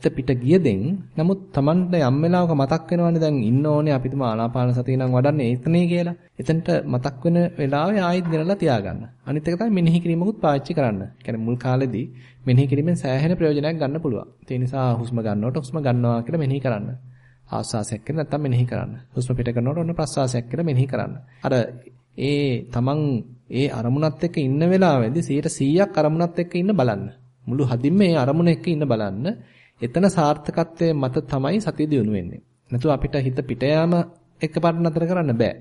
හිත පිට ගියදෙන් නමුත් Tamanට යම් වෙලාවක මතක් වෙනවනේ දැන් ඉන්න ඕනේ අපිටම ආනාපාන සතිය නම් වඩන්නේ එතනේ කියලා. එතනට මතක් වෙන වෙලාවේ ආයෙත් ගෙනලා තියාගන්න. අනිත් එක තමයි මෙනෙහි කිරීමකුත් පාවිච්චි කරන්න. කියන්නේ මුල් කාලෙදී මෙනෙහි කිරීමෙන් සෑහෙන ප්‍රයෝජනයක් ගන්න පුළුවන්. ඒ නිසා හුස්ම ගන්නකොට හුස්ම ගන්නවා කියලා මෙනෙහි කරන්න. ආස්වාසයක් කියලා නැත්තම් මෙනෙහි කරන්න. හුස්ම පිට කරනකොට ඔන්න ප්‍රස්වාසයක් කියලා මෙනෙහි කරන්න. අර ඒ තමන් ඒ අරමුණත් එක්ක ඉන්න වෙලාවෙදී 100ක් අරමුණත් එක්ක ඉන්න බලන්න. මුළු හදින්ම ඒ අරමුණ එක්ක ඉන්න බලන්න. එතන සාර්ථකත්වයේ මත තමයි සතිය දිනු වෙන්නේ. නැතු අපිට හිත පිට යාම එකපාරට නතර කරන්න බෑ.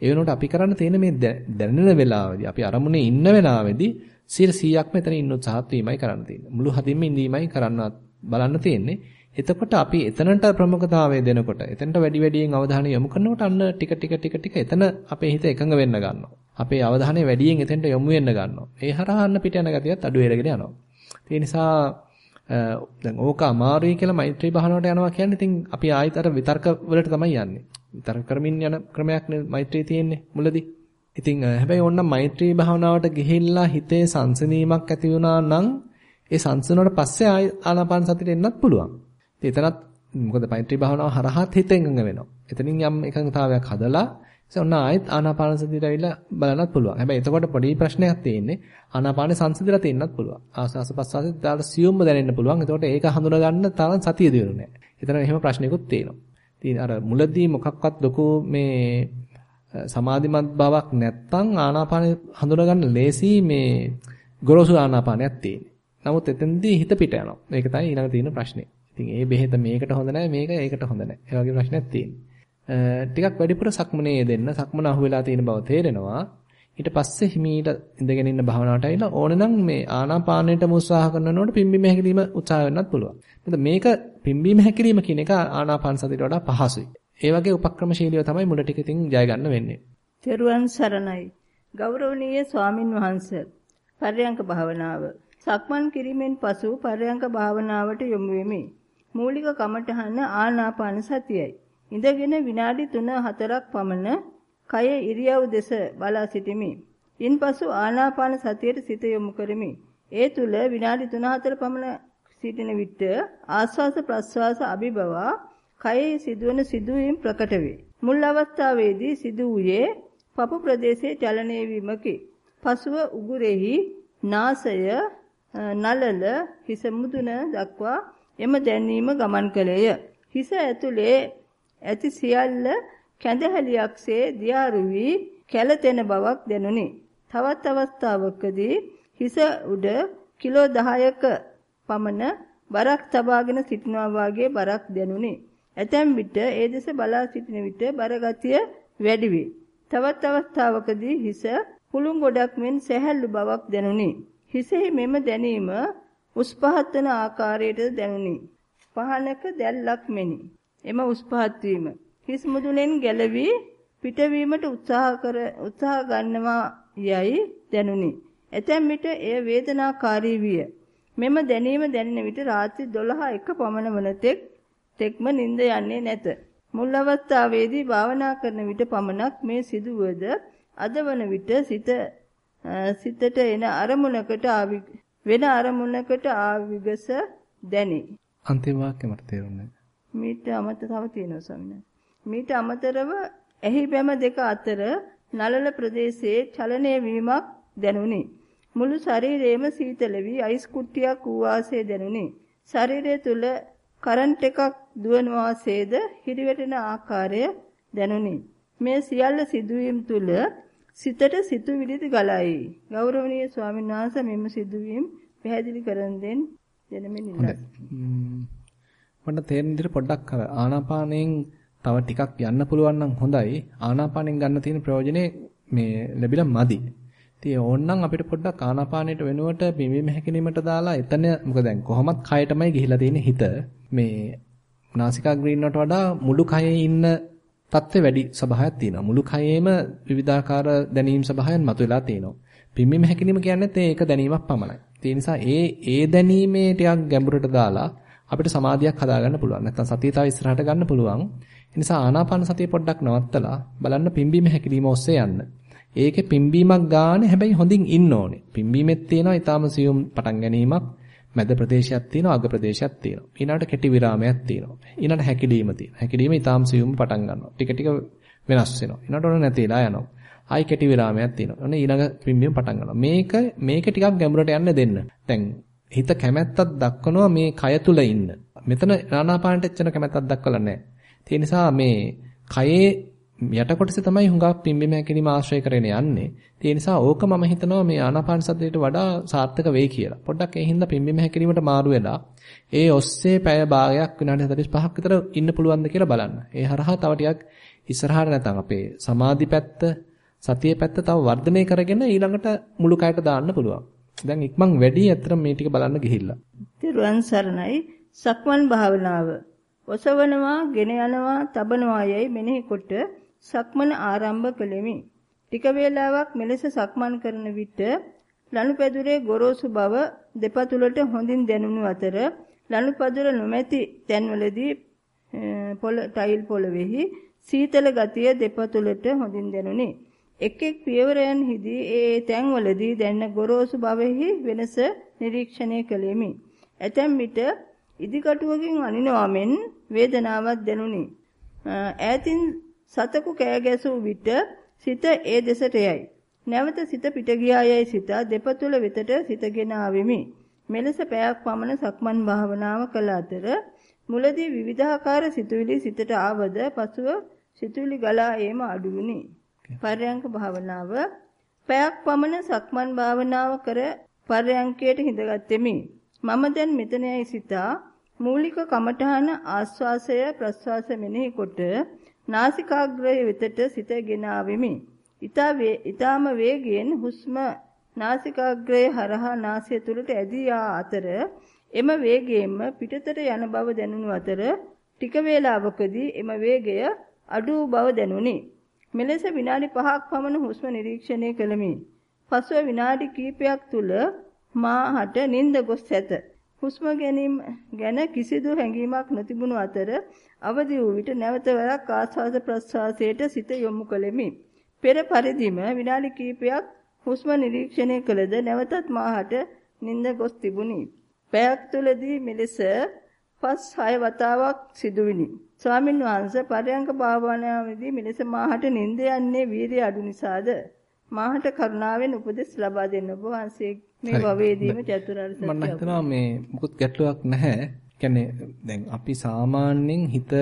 ඒ වෙනකොට අපි කරන්න තියෙන මේ දැනෙන වෙලාවේදී අපි අරමුණේ ඉන්න වෙලාවේදී 100%ක්ම එතන ඉන්න උත්සාහත් වීමයි කරන්න තියෙන්නේ. මුළු හදින්ම ඉඳීමයි කරන්න බලන්න තියෙන්නේ. එතකොට අපි එතනට ප්‍රමුඛතාවය දෙනකොට එතනට වැඩි වැඩියෙන් අවධානය යොමු කරනකොට අන්න ටික ටික ටික ටික එතන අපේ හිත එකඟ වෙන්න ගන්නවා. අපේ අවධානය වැඩියෙන් එතනට යොමු වෙන්න ගන්නවා. ඒ හරහා අන්න පිට යන ගතියත් අඩු වෙරගෙන යනවා. ඒ නිසා දැන් ඕක අමාරුයි කියලා මෛත්‍රී භාවනාවට යනවා කියන්නේ ඉතින් අපි ආයෙත් අර විතර්ක වලට තමයි යන්නේ. විතර්ක කරමින් යන ක්‍රමයක් නේ මෛත්‍රී තියෙන්නේ මුලදී. ඉතින් හැබැයි ඕන්න මෛත්‍රී භාවනාවට ගිහිල්ලා හිතේ සංසිනීමක් ඇති වුණා නම් ඒ සංසිනුවට පස්සේ ආය ආනාපාන සතියට එන්නත් පුළුවන්. එතනත් මොකද මෛත්‍රී භාවනාව හරහාත් හිත එකඟ වෙනවා. එතනින් යම් එකඟතාවයක් හදලා ඔන්න ආයෙත් ආනාපාන සතියට ඇවිල්ලා බලන්නත් පුළුවන්. හැබැයි එතකොට පොඩි ප්‍රශ්නයක් තියෙන්නේ ආනාපානේ සංසිඳලා තියෙන්නත් පුළුවන්. ආස්වාස ප්‍රස්වාසෙත් දාලා සියුම්ම දැනෙන්න පුළුවන්. එතකොට ඒක හඳුනා ගන්න තරම් සතිය දිනු නෑ. එතන එහෙම ප්‍රශ්නයකුත් තියෙනවා. ඉතින් අර මුලදී මොකක්වත් ලොකු මේ සමාධිමත් බවක් නැත්තම් ආනාපානේ හඳුනා ගන්න ලේසි මේ ගොරෝසු ආනාපානයක් තියෙන්නේ. නමුත් එතෙන්දී හිත පිට යනවා. ඒක තමයි ඊළඟ තියෙන ප්‍රශ්නේ. ඉතින් ඒ බෙහෙත මේකට හොඳ නැහැ මේක ඒකට හොඳ නැහැ. ඒ වගේ ප්‍රශ්නයක් තියෙනවා. ටිකක් වැඩිපුර සක්මනේ දෙන්න සක්මන අහුවෙලා තියෙන බව තේරෙනවා. ඊට පස්සේ හිමීට ඉඳගෙන ඉන්න භාවනාවට ඇවිල්ලා ඕනනම් මේ ආනාපානයට උත්සාහ කරනකොට පිම්බීම හැකිලිම උත්සාහ වෙන්නත් පුළුවන්. මොකද මේක පිම්බීම හැකිලිම කියන එක ආනාපාන සතියට වඩා පහසුයි. ඒ වගේ උපක්‍රමශීලීව තමයි මුල ටික ඉතින් ජය ගන්න වෙන්නේ. තෙරුවන් සරණයි. ගෞරවනීය ස්වාමින් වහන්සේ. පර්යංක භාවනාව. සක්මන් කිරීමෙන් පසු පර්යංක භාවනාවට යොමු වෙමි. මූලික කමඨහන ආනාපාන සතියයි. ඉඳගෙන විනාඩි 3-4ක් පමණ කය ඉරියව් දෙස බලා සිටිමි. ඉන්පසු ආනාපාන සතියට සිත යොමු කරමි. ඒ තුල විනාඩි 3-4 පමණ සිටින විට ආස්වාස ප්‍රස්වාස අභිබවා කයේ සිදුවන සිදුවීම් ප්‍රකට වේ. මුල් අවස්ථාවේදී සිදු වූයේ පපු ප්‍රදේශයේ චලනය වීමකි. පසුව උගුරෙහි නාසය නලල හිස මුදුන දක්වා එම දැනීම ගමන් කළේය. හිස ඇතුලේ ඇති සියල්ල කැඳහැලියක්සේ දියාරු වී කැළතෙන බවක් දැනුනි. තවත් අවස්ථාවකදී හිස උඩ කිලෝ 10ක පමණ බරක් තබාගෙන සිටිනවා වාගේ බරක් දැනුනි. ඇතැම් විට ඒ දෙස බලා සිටින විට බර ගතිය වැඩි වේ. තවත් අවස්ථාවකදී හිස පුළුන් ගොඩක් මෙන් සැහැල්ලු බවක් දැනුනි. හිසෙහි මෙම දැනීම උස් පහත් වන ආකාරයට දැනුනි. පහනක දැල්ලක් මෙනි. එම උස් පහත් වීම හිස් මුදුනෙන් ගැලවි පිටවීමට උත්සාහ කර උත්සාහ ගන්නවා යයි දැනුනි. එතැම් විට එය වේදනාකාරී විය. මෙම දැනීම දැනෙන විට රාත්‍රී 12 එක පමණ වන තෙක් තෙක්ම නිින්ද යන්නේ නැත. මුල් අවස්ථාවේදී භාවනා කරන විට පමණක් මේ සිදුවද අද වන විට සිත සිතට එන අරමුණකට වෙන අරමුණකට ආවිගස දැනේ. අන්තිම වාක්‍ය මට තේරුන්නේ මීට අමතරව තියෙනවා ස්වාමීනි. මීට අමතරව එහි බැම දෙක අතර නලල ප්‍රදේශයේ චලනය වීමක් දැනුනි. මුළු ශරීරයේම සීතල වී අයිස් කුට්ටියක් වූ වාසේ දැනුනි. ශරීරය තුල කරන්ට් එකක් දුවන වාසේද හිරිවැටෙන ආකාරය දැනුනි. මේ සියල්ල සිදුවීම් තුල සිතට සිතුවිලිද ගලයි. ගෞරවනීය ස්වාමීන් වහන්සේ මෙම සිදුවීම් පැහැදිලි කරන දෙන් දෙනමින් ඉල්ලා. මට තේරෙන විදිහට පොඩ්ඩක් අර ආනාපානයෙන් තව ටිකක් යන්න පුළුවන් නම් හොඳයි. ආනාපානෙන් ගන්න තියෙන ප්‍රයෝජනේ මේ ලැබිලා මදි. ඉතින් ඕනනම් අපිට පොඩ්ඩක් ආනාපානයට වෙනුවට බිම්බීම හැකිනීමට දාලා එතන මොකද දැන් කොහොමත් කයටමයි ගිහිලා තියෙන්නේ හිත. මේ නාසිකාග්‍රීන් වඩා මුළු කයේ ඉන්න තත්ත්වෙ වැඩි ස්වභාවයක් තියෙනවා. මුළු කයේම විවිධාකාර දැනීම් ස්වභාවයන් මතුවලා තියෙනවා. බිම්බීම හැකිනීම කියන්නේත් ඒක දැනීමක් පමණයි. ඒ නිසා ඒ ඒ දැනීමේ ටිකක් ගැඹුරට දාලා අපිට සමාධියක් හදාගන්න පුළුවන්. නැත්නම් සතිය තව ඉස්සරහට ගන්න පුළුවන්. ඒ නිසා ආනාපාන සතිය පොඩ්ඩක් නවත්තලා බලන්න පිම්බීම හැකිලිම ඔස්සේ යන්න. ඒකේ පිම්බීමක් ගන්න හැබැයි හොඳින් ඉන්න ඕනේ. පිම්බීමෙත් තියෙනවා ඊටාම සියුම් පටන් ගැනීමක්, මැද ප්‍රදේශයක් තියෙනවා, අග ප්‍රදේශයක් තියෙනවා. ඊළඟට කෙටි විරාමයක් තියෙනවා. ඊළඟට හැකිලිම තියෙනවා. හැකිලිම ඊටාම සියුම් පටන් ගන්නවා. ටික ටික වෙනස් වෙනවා. ඊළඟට ඔන්න නැතිලා යනවා. ආයි කෙටි විරාමයක් තියෙනවා. ඔන්න ඊළඟ පිම්බීම පටන් ගන්නවා. මේක මේක ටිකක් ගැඹුරට යන්න දෙන්න. දැන් හිත කැමැත්තක් දක්වනවා මේ කය තුල ඉන්න. මෙතන ආනාපානට එච්චර කැමැත්තක් දක්වලා නැහැ. ඒ නිසා මේ කයේ යට කොටසේ තමයි හුඟක් පිම්බීම හැකිලිම ආශ්‍රය කරගෙන යන්නේ. ඒ නිසා ඕක මම හිතනවා මේ ආනාපාන සතියට වඩා සාර්ථක වෙයි කියලා. පොඩ්ඩක් ඒ හින්දා පිම්බීම හැකිලිමට මාරු වෙලා ඒ ඔස්සේ පැය භාගයක් විනාඩි 45ක් විතර ඉන්න පුළුවන්ද කියලා බලන්න. ඒ හරහා තව ටිකක් ඉස්සරහට නැතනම් අපේ සමාධි පැත්ත, සතියේ පැත්ත තව වර්ධනය කරගෙන ඊළඟට මුළු කයට දාන්න පුළුවන්. දැන් ඉක්මන් වැඩි අතර මේ ටික බලන්න ගිහිල්ලා. තිරුවන් සරණයි සක්මන් භාවනාව ඔසවනවා, ගෙන යනවා, තබනවා යයි මෙනෙහි කොට සක්මන ආරම්භ කළෙමි. ටික වේලාවක් මෙලෙස සක්මන් කරන විට ලනුපැදුරේ ගොරෝසු බව දෙපතුලට හොඳින් දැනුණු අතර ලනුපැදුර නොමැති තැන්වලදී පොළ ටයිල් පොළවේහි සීතල ගතිය දෙපතුලට හොඳින් දැනුනි. එක් එක් පියවරයන්හිදී ඒ තැන්වලදී දැනෙන ගොරෝසු බවෙහි වෙනස නිරීක්ෂණය කළෙමි. ඇතැම් විට ඉදිකටුවකින් අනිනවා මෙන් වේදනාවක් දැනුනි. ඈතින් සතකු කෑ ගැසූ විට සිත ඒ දෙසට යයි. නැවත සිත පිට ගියායයි සිතා දෙපතුල වෙතට සිතගෙන ආවෙමි. මෙලෙස පැයක් පමණ සක්මන් භාවනාව කළ අතර මුලදී විවිධාකාර සිතුවිලි සිතට ආවද පසුව සිතුවිලි ගලා ඒම අඩු වුණි. පර්යංක භාවනාව පැයක් පමණ සක්මන් භාවනාව කර පර්යංකයට හිඳගත්ෙමි. මම දැන් මෙතනයි සිතා මූලික කමඨහන ආස්වාසය ප්‍රස්වාස මෙනෙහි කොට නාසිකාග්‍රය වෙතට සිතගෙන ආවෙමි. ඊතාම වේගයෙන් හුස්ම නාසිකාග්‍රය හරහා නාසය තුලට ඇදී ආ අතර එම වේගයෙන්ම පිටතට යන බව දැනුණු අතර ටික වේලාවකදී එම වේගය අඩු බව දැනුනි. මෙලෙස විනාඩි 5ක් පමණ හුස්ම නිරීක්ෂණය කළෙමි. පසුව විනාඩි කිහිපයක් තුල මාහට නිින්ද ගොස් ඇත. හුස්ම ගැනීම ගැන කිසිදු හැඟීමක් නොතිබුණු අතර අවදි වූ විට නැවත වරක් ආස්වාද ප්‍රස්වාසයට සිත යොමු කළෙමි. පෙර පරිදිම විනාඩි කිහිපයක් හුස්ම නිරීක්ෂණය කළද නැවතත් මාහට නිින්ද ගොස් තිබුණි. පැයක් තුලදී මෙලෙස පස් හය වතාවක් සිදුවිනි. ස්වාමින් වහන්සේ පරයන්ක භාවනාවේදී මෙලෙස මාහට නිින්ද යන්නේ වීරිය අඩු නිසාද? මාහට කරුණාවෙන් උපදෙස් ලබා දෙන්න ඔබ වහන්සේ මේ භවයේදීම චතුරාර්ය සත්‍ය. මම හිතනවා මේ මුකුත් ගැටලුවක් නැහැ. කියන්නේ දැන් අපි සාමාන්‍යයෙන් හිත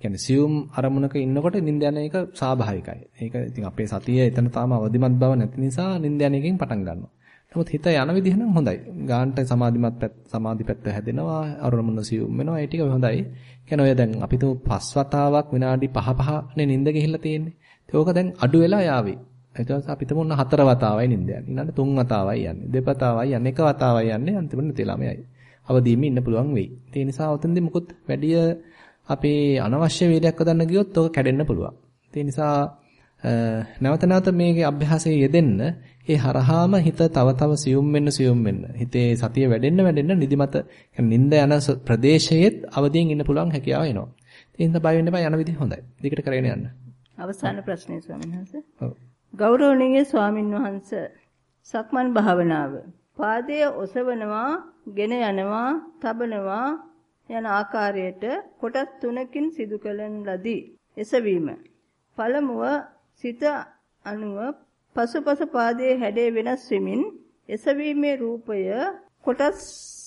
කියන්නේ සියුම් අරමුණක ඉන්නකොට නිින්ද යන එක ස්වාභාවිකයි. ඒක ඉතින් අපේ සතිය එතන තාම අවදිමත් බව නැති නිසා නිින්ද යන එකෙන් පටන් ගන්නවා. නමුත් හිත යන විදිහ නම් හොඳයි. ගාන්ට සමාධිමත් සමාධි පැත්ත හැදෙනවා, අරමුණ සියුම් වෙනවා. ඒ ටික හොඳයි. කියන්නේ ඔය දැන් අපි තුමු පස් වතාවක් විනාඩි 5 5නේ නිින්ද ගිහිල්ලා තියෙන්නේ. ඒක ඕක දැන් අඩු වෙලා යාවි. ඊට පස්සේ අපි තුමු හතර වතාවයි නිින්ද යන්නේ. ඊළඟ තුන් වතාවයි යන්නේ. දෙපතාවයි යන්නේ. එක වතාවයි යන්නේ. අන්තිමට නැතිලාම යයි. අවදීම ඉන්න පුළුවන් වෙයි. ඒ නිසා උතෙන්දී මුකුත් වැඩිය අපේ අනවශ්‍ය වේලයක් හදන්න ගියොත් ඔක කැඩෙන්න පුළුවන්. ඒ නිසා නැවත නැවත මේකේ අභ්‍යාසයේ යෙදෙන්න ඒ හරහාම හිත තව තව සියුම් වෙන්න සියුම් වෙන්න. හිතේ සතිය වැඩෙන්න වැඩෙන්න නිදිමත නිින්ද යන ප්‍රදේශයේත් අවදියෙන් ඉන්න පුළුවන් හැකියාව එනවා. හින්දා බය වෙන්න එපා යන විදිහ හොඳයි. දිගට කරගෙන යන්න. අවසාන ප්‍රශ්නේ ස්වාමීන් වහන්සේ. ඔව්. ගෞරවනීය ස්වාමින් වහන්සේ සක්මන් භාවනාව. පාදයේ ඔසවනවා, ගෙන යනවා, තබනවා යන ආකාරයට කොටස් තුනකින් සිදු කරන ලදී. එසවීම. පළමුව සිත අනුව පසුපස පාදයේ හැඩය වෙනස් වෙමින් එසවීමේ රූපය කොටස්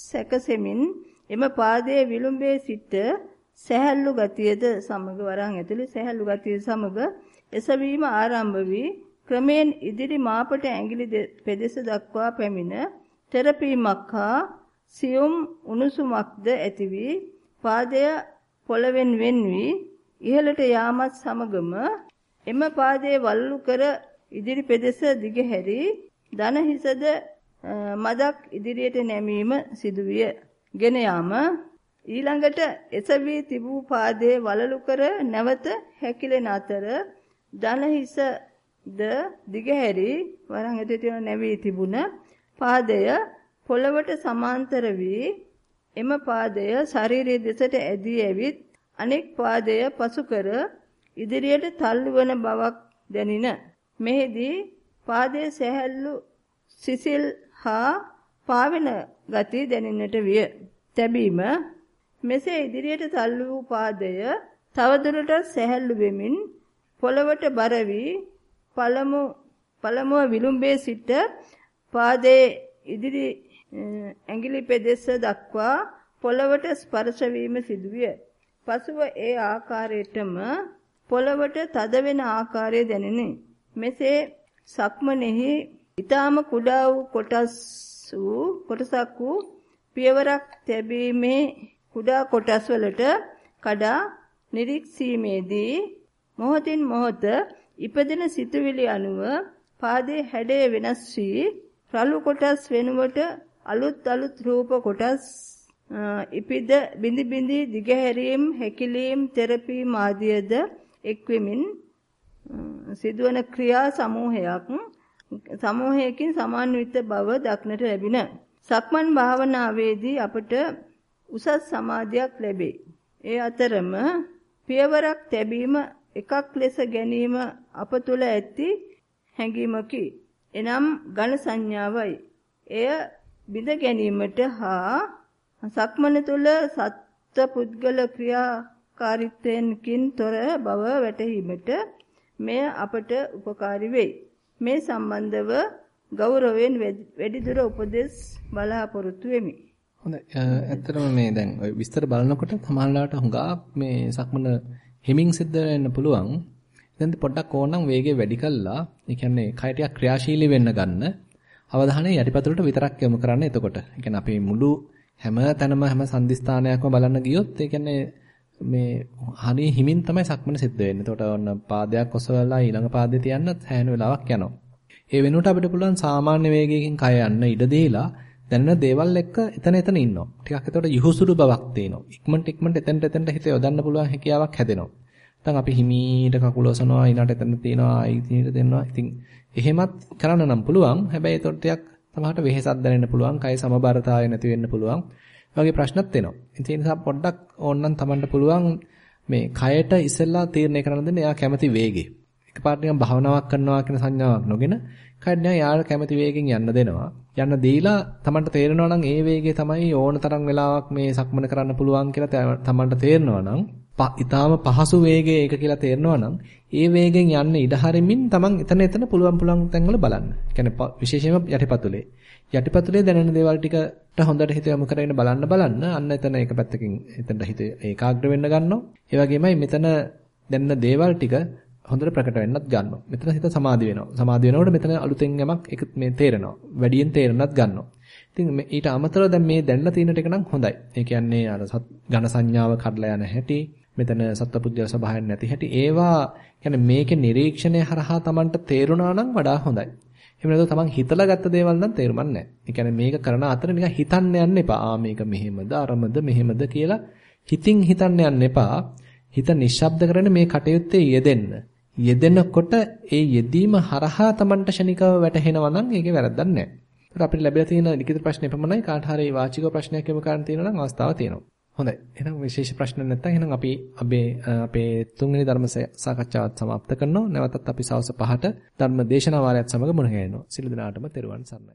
සැකසෙමින් එම පාදයේ විලුඹේ සිට සැහැල්ලු ගතියද සමග වරන් ඇතුළේ සැහැල්ලු ගතිය සමග එසවීම ආරම්භ වී ක්‍රමෙන් ඉදිරි මාපට ඇඟිලි පෙදෙස දක්වා පැමිණ තෙරපීමක් හා සියුම් උණුසුමක්ද ඇති වී පාදය පොළවෙන් වෙන් වී ඉහළට යාමත් සමගම එම පාදයේ වල්ලු කර ඉදිරි පෙදෙස දිගහැරි දන හිසද මදක් ඉදිරියට නැමීම සිදුවිය. ගෙන යාම ඊළඟට එසවි තිබූ පාදයේ වලලු කර නැවත හැකිලෙන අතර දන හිස ද දිගහැරි වරන් ඇතුළේ නැවී තිබුණ පාදය පොළවට සමාන්තර වී එම පාදය ශාරීරික දෙසට ඇදී ඇවිත් අනෙක් පාදය පසු කර ඉදිරියට තල්ලු වන බවක් දැනින. මෙහිදී පාදයේ සැහැල්ලු සිසිල් හා පාවෙන ගති දැනෙන්නට විය. තැබීම මෙසේ ඉදිරියට තල්ලු වූ පාදය තවදුරටත් සැහැල්ලු වෙමින් පොළවට බර වී පළමු පළමුව විලුඹේ සිට පාදයේ ඉදිරි ඇඟිලි පෙදෙස දක්වා පොළවට ස්පර්ශ වීම සිදුවිය. පසුව ඒ ආකාරයටම පොළවට තද වෙන ආකාරය දැනිනි. මෙසේ සක්මනේහි ඊටාම කුඩා වූ කොටස් වූ කොටසක් වූ පියවරක් තැබීමේ කුඩා කොටස් වලට කඩා නිරීක්ෂීමේදී මොහොතින් මොහොත ඉපදෙන සිතුවිලි අනුව පාදයේ හැඩය වෙනස් වී රළු කොටස් වෙනුවට අලුත් අලුත් රූප කොටස් ඉපිද බිඳි බිඳි දිගහැරීම් හැකිලීම් තෙරපීම් ආදියද එක්වෙමින් සිදුවන ක්‍රියා සමූහයක් සමූහයකින් සමාන්විත බව දක්නට ලැබින සක්මන් භාවනාවේදී අපට උසස් සමාධියක් ලැබේ. ඒ අතරම පියවරක් තැබීම එකක් ලෙස ගැනීම අප තුළ ඇති හැඟීමකි. එනම් ඝන සංඥාවයි. එය බිඳ ගැනීමට හා සක්මන තුළ සත්ත්ව පුද්ගල ක්‍රියාකාරීත්වයන්කින් තොර බව වැටහීමට මෙය අපට උපකාරී වෙයි. මේ සම්බන්ධව ගෞරවයෙන් වැඩිදුර උපදෙස් බලාපොරොත්තු වෙමි. හොඳයි. ඇත්තටම මේ දැන් ඔය විස්තර බලනකොට සමහරවිට හුඟා මේ සක්මන හිමින් සිද්ධ වෙන්න පුළුවන්. දැන් පොඩ්ඩක් ඕනනම් වේගය වැඩි කළා. ඒ කියන්නේ කය ටිකක් ක්‍රියාශීලී වෙන්න ගන්න. අවධානය යටිපතුලට විතරක් යොමු කරන්න එතකොට. ඒ කියන්නේ අපි මුළු හැම තැනම හැම සංදිස්ථානයක්ම බලන්න ගියොත් ඒ කියන්නේ මේ හරි හිමින් තමයි සක්මන සිද්ධ වෙන්නේ. එතකොට ඔන්න පාදයක් ඔසවලා ඊළඟ පාදේ තියන්න සෑහෙන වෙලාවක් යනවා. ඒ වෙනුවට අපිට පුළුවන් සාමාන්‍ය වේගයකින් කය යන්න ඉඩ දීලා දැනෙන දේවල් එක්ක එතන එතන ඉන්නවා. ටිකක් එතකොට යහුසුළු බවක් තියෙනවා. ඉක්මනට ඉක්මනට එතනට එතනට හිත යොදන්න පුළුවන් හැකියාවක් හැදෙනවා. නැත්නම් අපි හිමීට කකුල ඔසනවා ඊළඟට එතන තියෙනවා ඊට දෙනවා. ඉතින් එහෙමත් කරන්න නම් පුළුවන්. හැබැයි ඒතකොට ටිකක් සමහරට වෙහෙසක් දැනෙන්න පුළුවන්. කය සමබරතාවය නැති වෙන්න පුළුවන්. වගේ ප්‍රශ්නත් එනවා. ඒ නිසා පොඩ්ඩක් ඕනනම් Tamanට පුළුවන් මේ කයට ඉස්සෙල්ලා තීරණය කරන්න දෙන්න එයා කැමති වේගෙ. එකපාරට නිකන් භාවනාවක් කරනවා කියන සංඥාවක් නොගෙන කඩ නිකන් යාළ කැමති වේගෙන් යන්න දෙනවා. යන්න දීලා Tamanට තේරෙනවා නම් ඒ වේගය තමයි ඕන තරම් වෙලාවක් මේ සක්මන කරන්න පුළුවන් කියලා Tamanට තේරෙනවා නම් ඊටාම පහසු වේගය ඒක කියලා තේරෙනවා නම් ඒ වේගෙන් යන්න ඉඩ හරිමින් Taman එතන එතන පුළුවන් පුළුවන් තැන්වල බලන්න. කියන්නේ විශේෂයෙන්ම යටිපතුලේ. යටිපතුලේ දැනෙන දේවල් ටිකට හොඳට හිත යොමු කරගෙන බලන්න බලන්න අන්න එතන එක පැත්තකින් එතනට හිත ඒකාග්‍ර වෙන්න ගන්නවා. ඒ වගේමයි මෙතන දැනෙන දේවල් ටික හොඳට ප්‍රකට වෙන්නත් ගන්නවා. මෙතන හිත සමාධි වෙනවා. සමාධි වෙනකොට මෙතන අලුතෙන් යමක් එක මේ තේරෙනවා. වැඩියෙන් තේරෙන්නත් ගන්නවා. ඉතින් ඊට අමතරව දැන් මේ දැන්නලා තියෙන ටික නම් හොඳයි. ඒ කියන්නේ අර ඝන සංඥාව කඩලා යන හැටි, මෙතන සත්පුද්ගල සබහායක් නැති හැටි ඒවා කියන්නේ මේකේ නිරීක්ෂණය හරහා Tamanට තේරුණා නම් වඩා හොඳයි. එහෙම නැත්නම් Taman හිතලා ගත්ත දේවල් නම් තේරුමක් නැහැ. ඒ කියන්නේ මේක කරන අතර නිකන් හිතන්න යන්න එපා. ආ මේක මෙහෙමද අරමද මෙහෙමද කියලා හිතින් හිතන්න යන්න එපා. හිත නිශ්ශබ්ද කරගෙන මේ කටයුත්තේ යෙදෙන්න. යෙදෙනකොට ඒ යෙදීම හරහා Tamanට ෂණිකව වැටහෙනවා නම් ඒකේ වැරද්දක් නැහැ. ඒකට අපිට ලැබිලා තියෙන ලිඛිත ප්‍රශ්න එපමණයි කාට හරි වාචික ප්‍රශ්නයක් එම කරන්න තියෙනවා නම් අවස්ථාව තියෙනවා. හොඳයි. එහෙනම් විශේෂ ප්‍රශ්න නැත්නම් එහෙනම් අපි අපේ අපේ තුන්වෙනි ධර්ම සාකච්ඡාවත් સમાપ્ત කරනවා. නැවතත් අපි සවස් 5ට ධර්ම දේශනා වාරයත් සමග මුණ ගැහෙනවා. සියලු දෙනාටම තෙරුවන් සරණයි.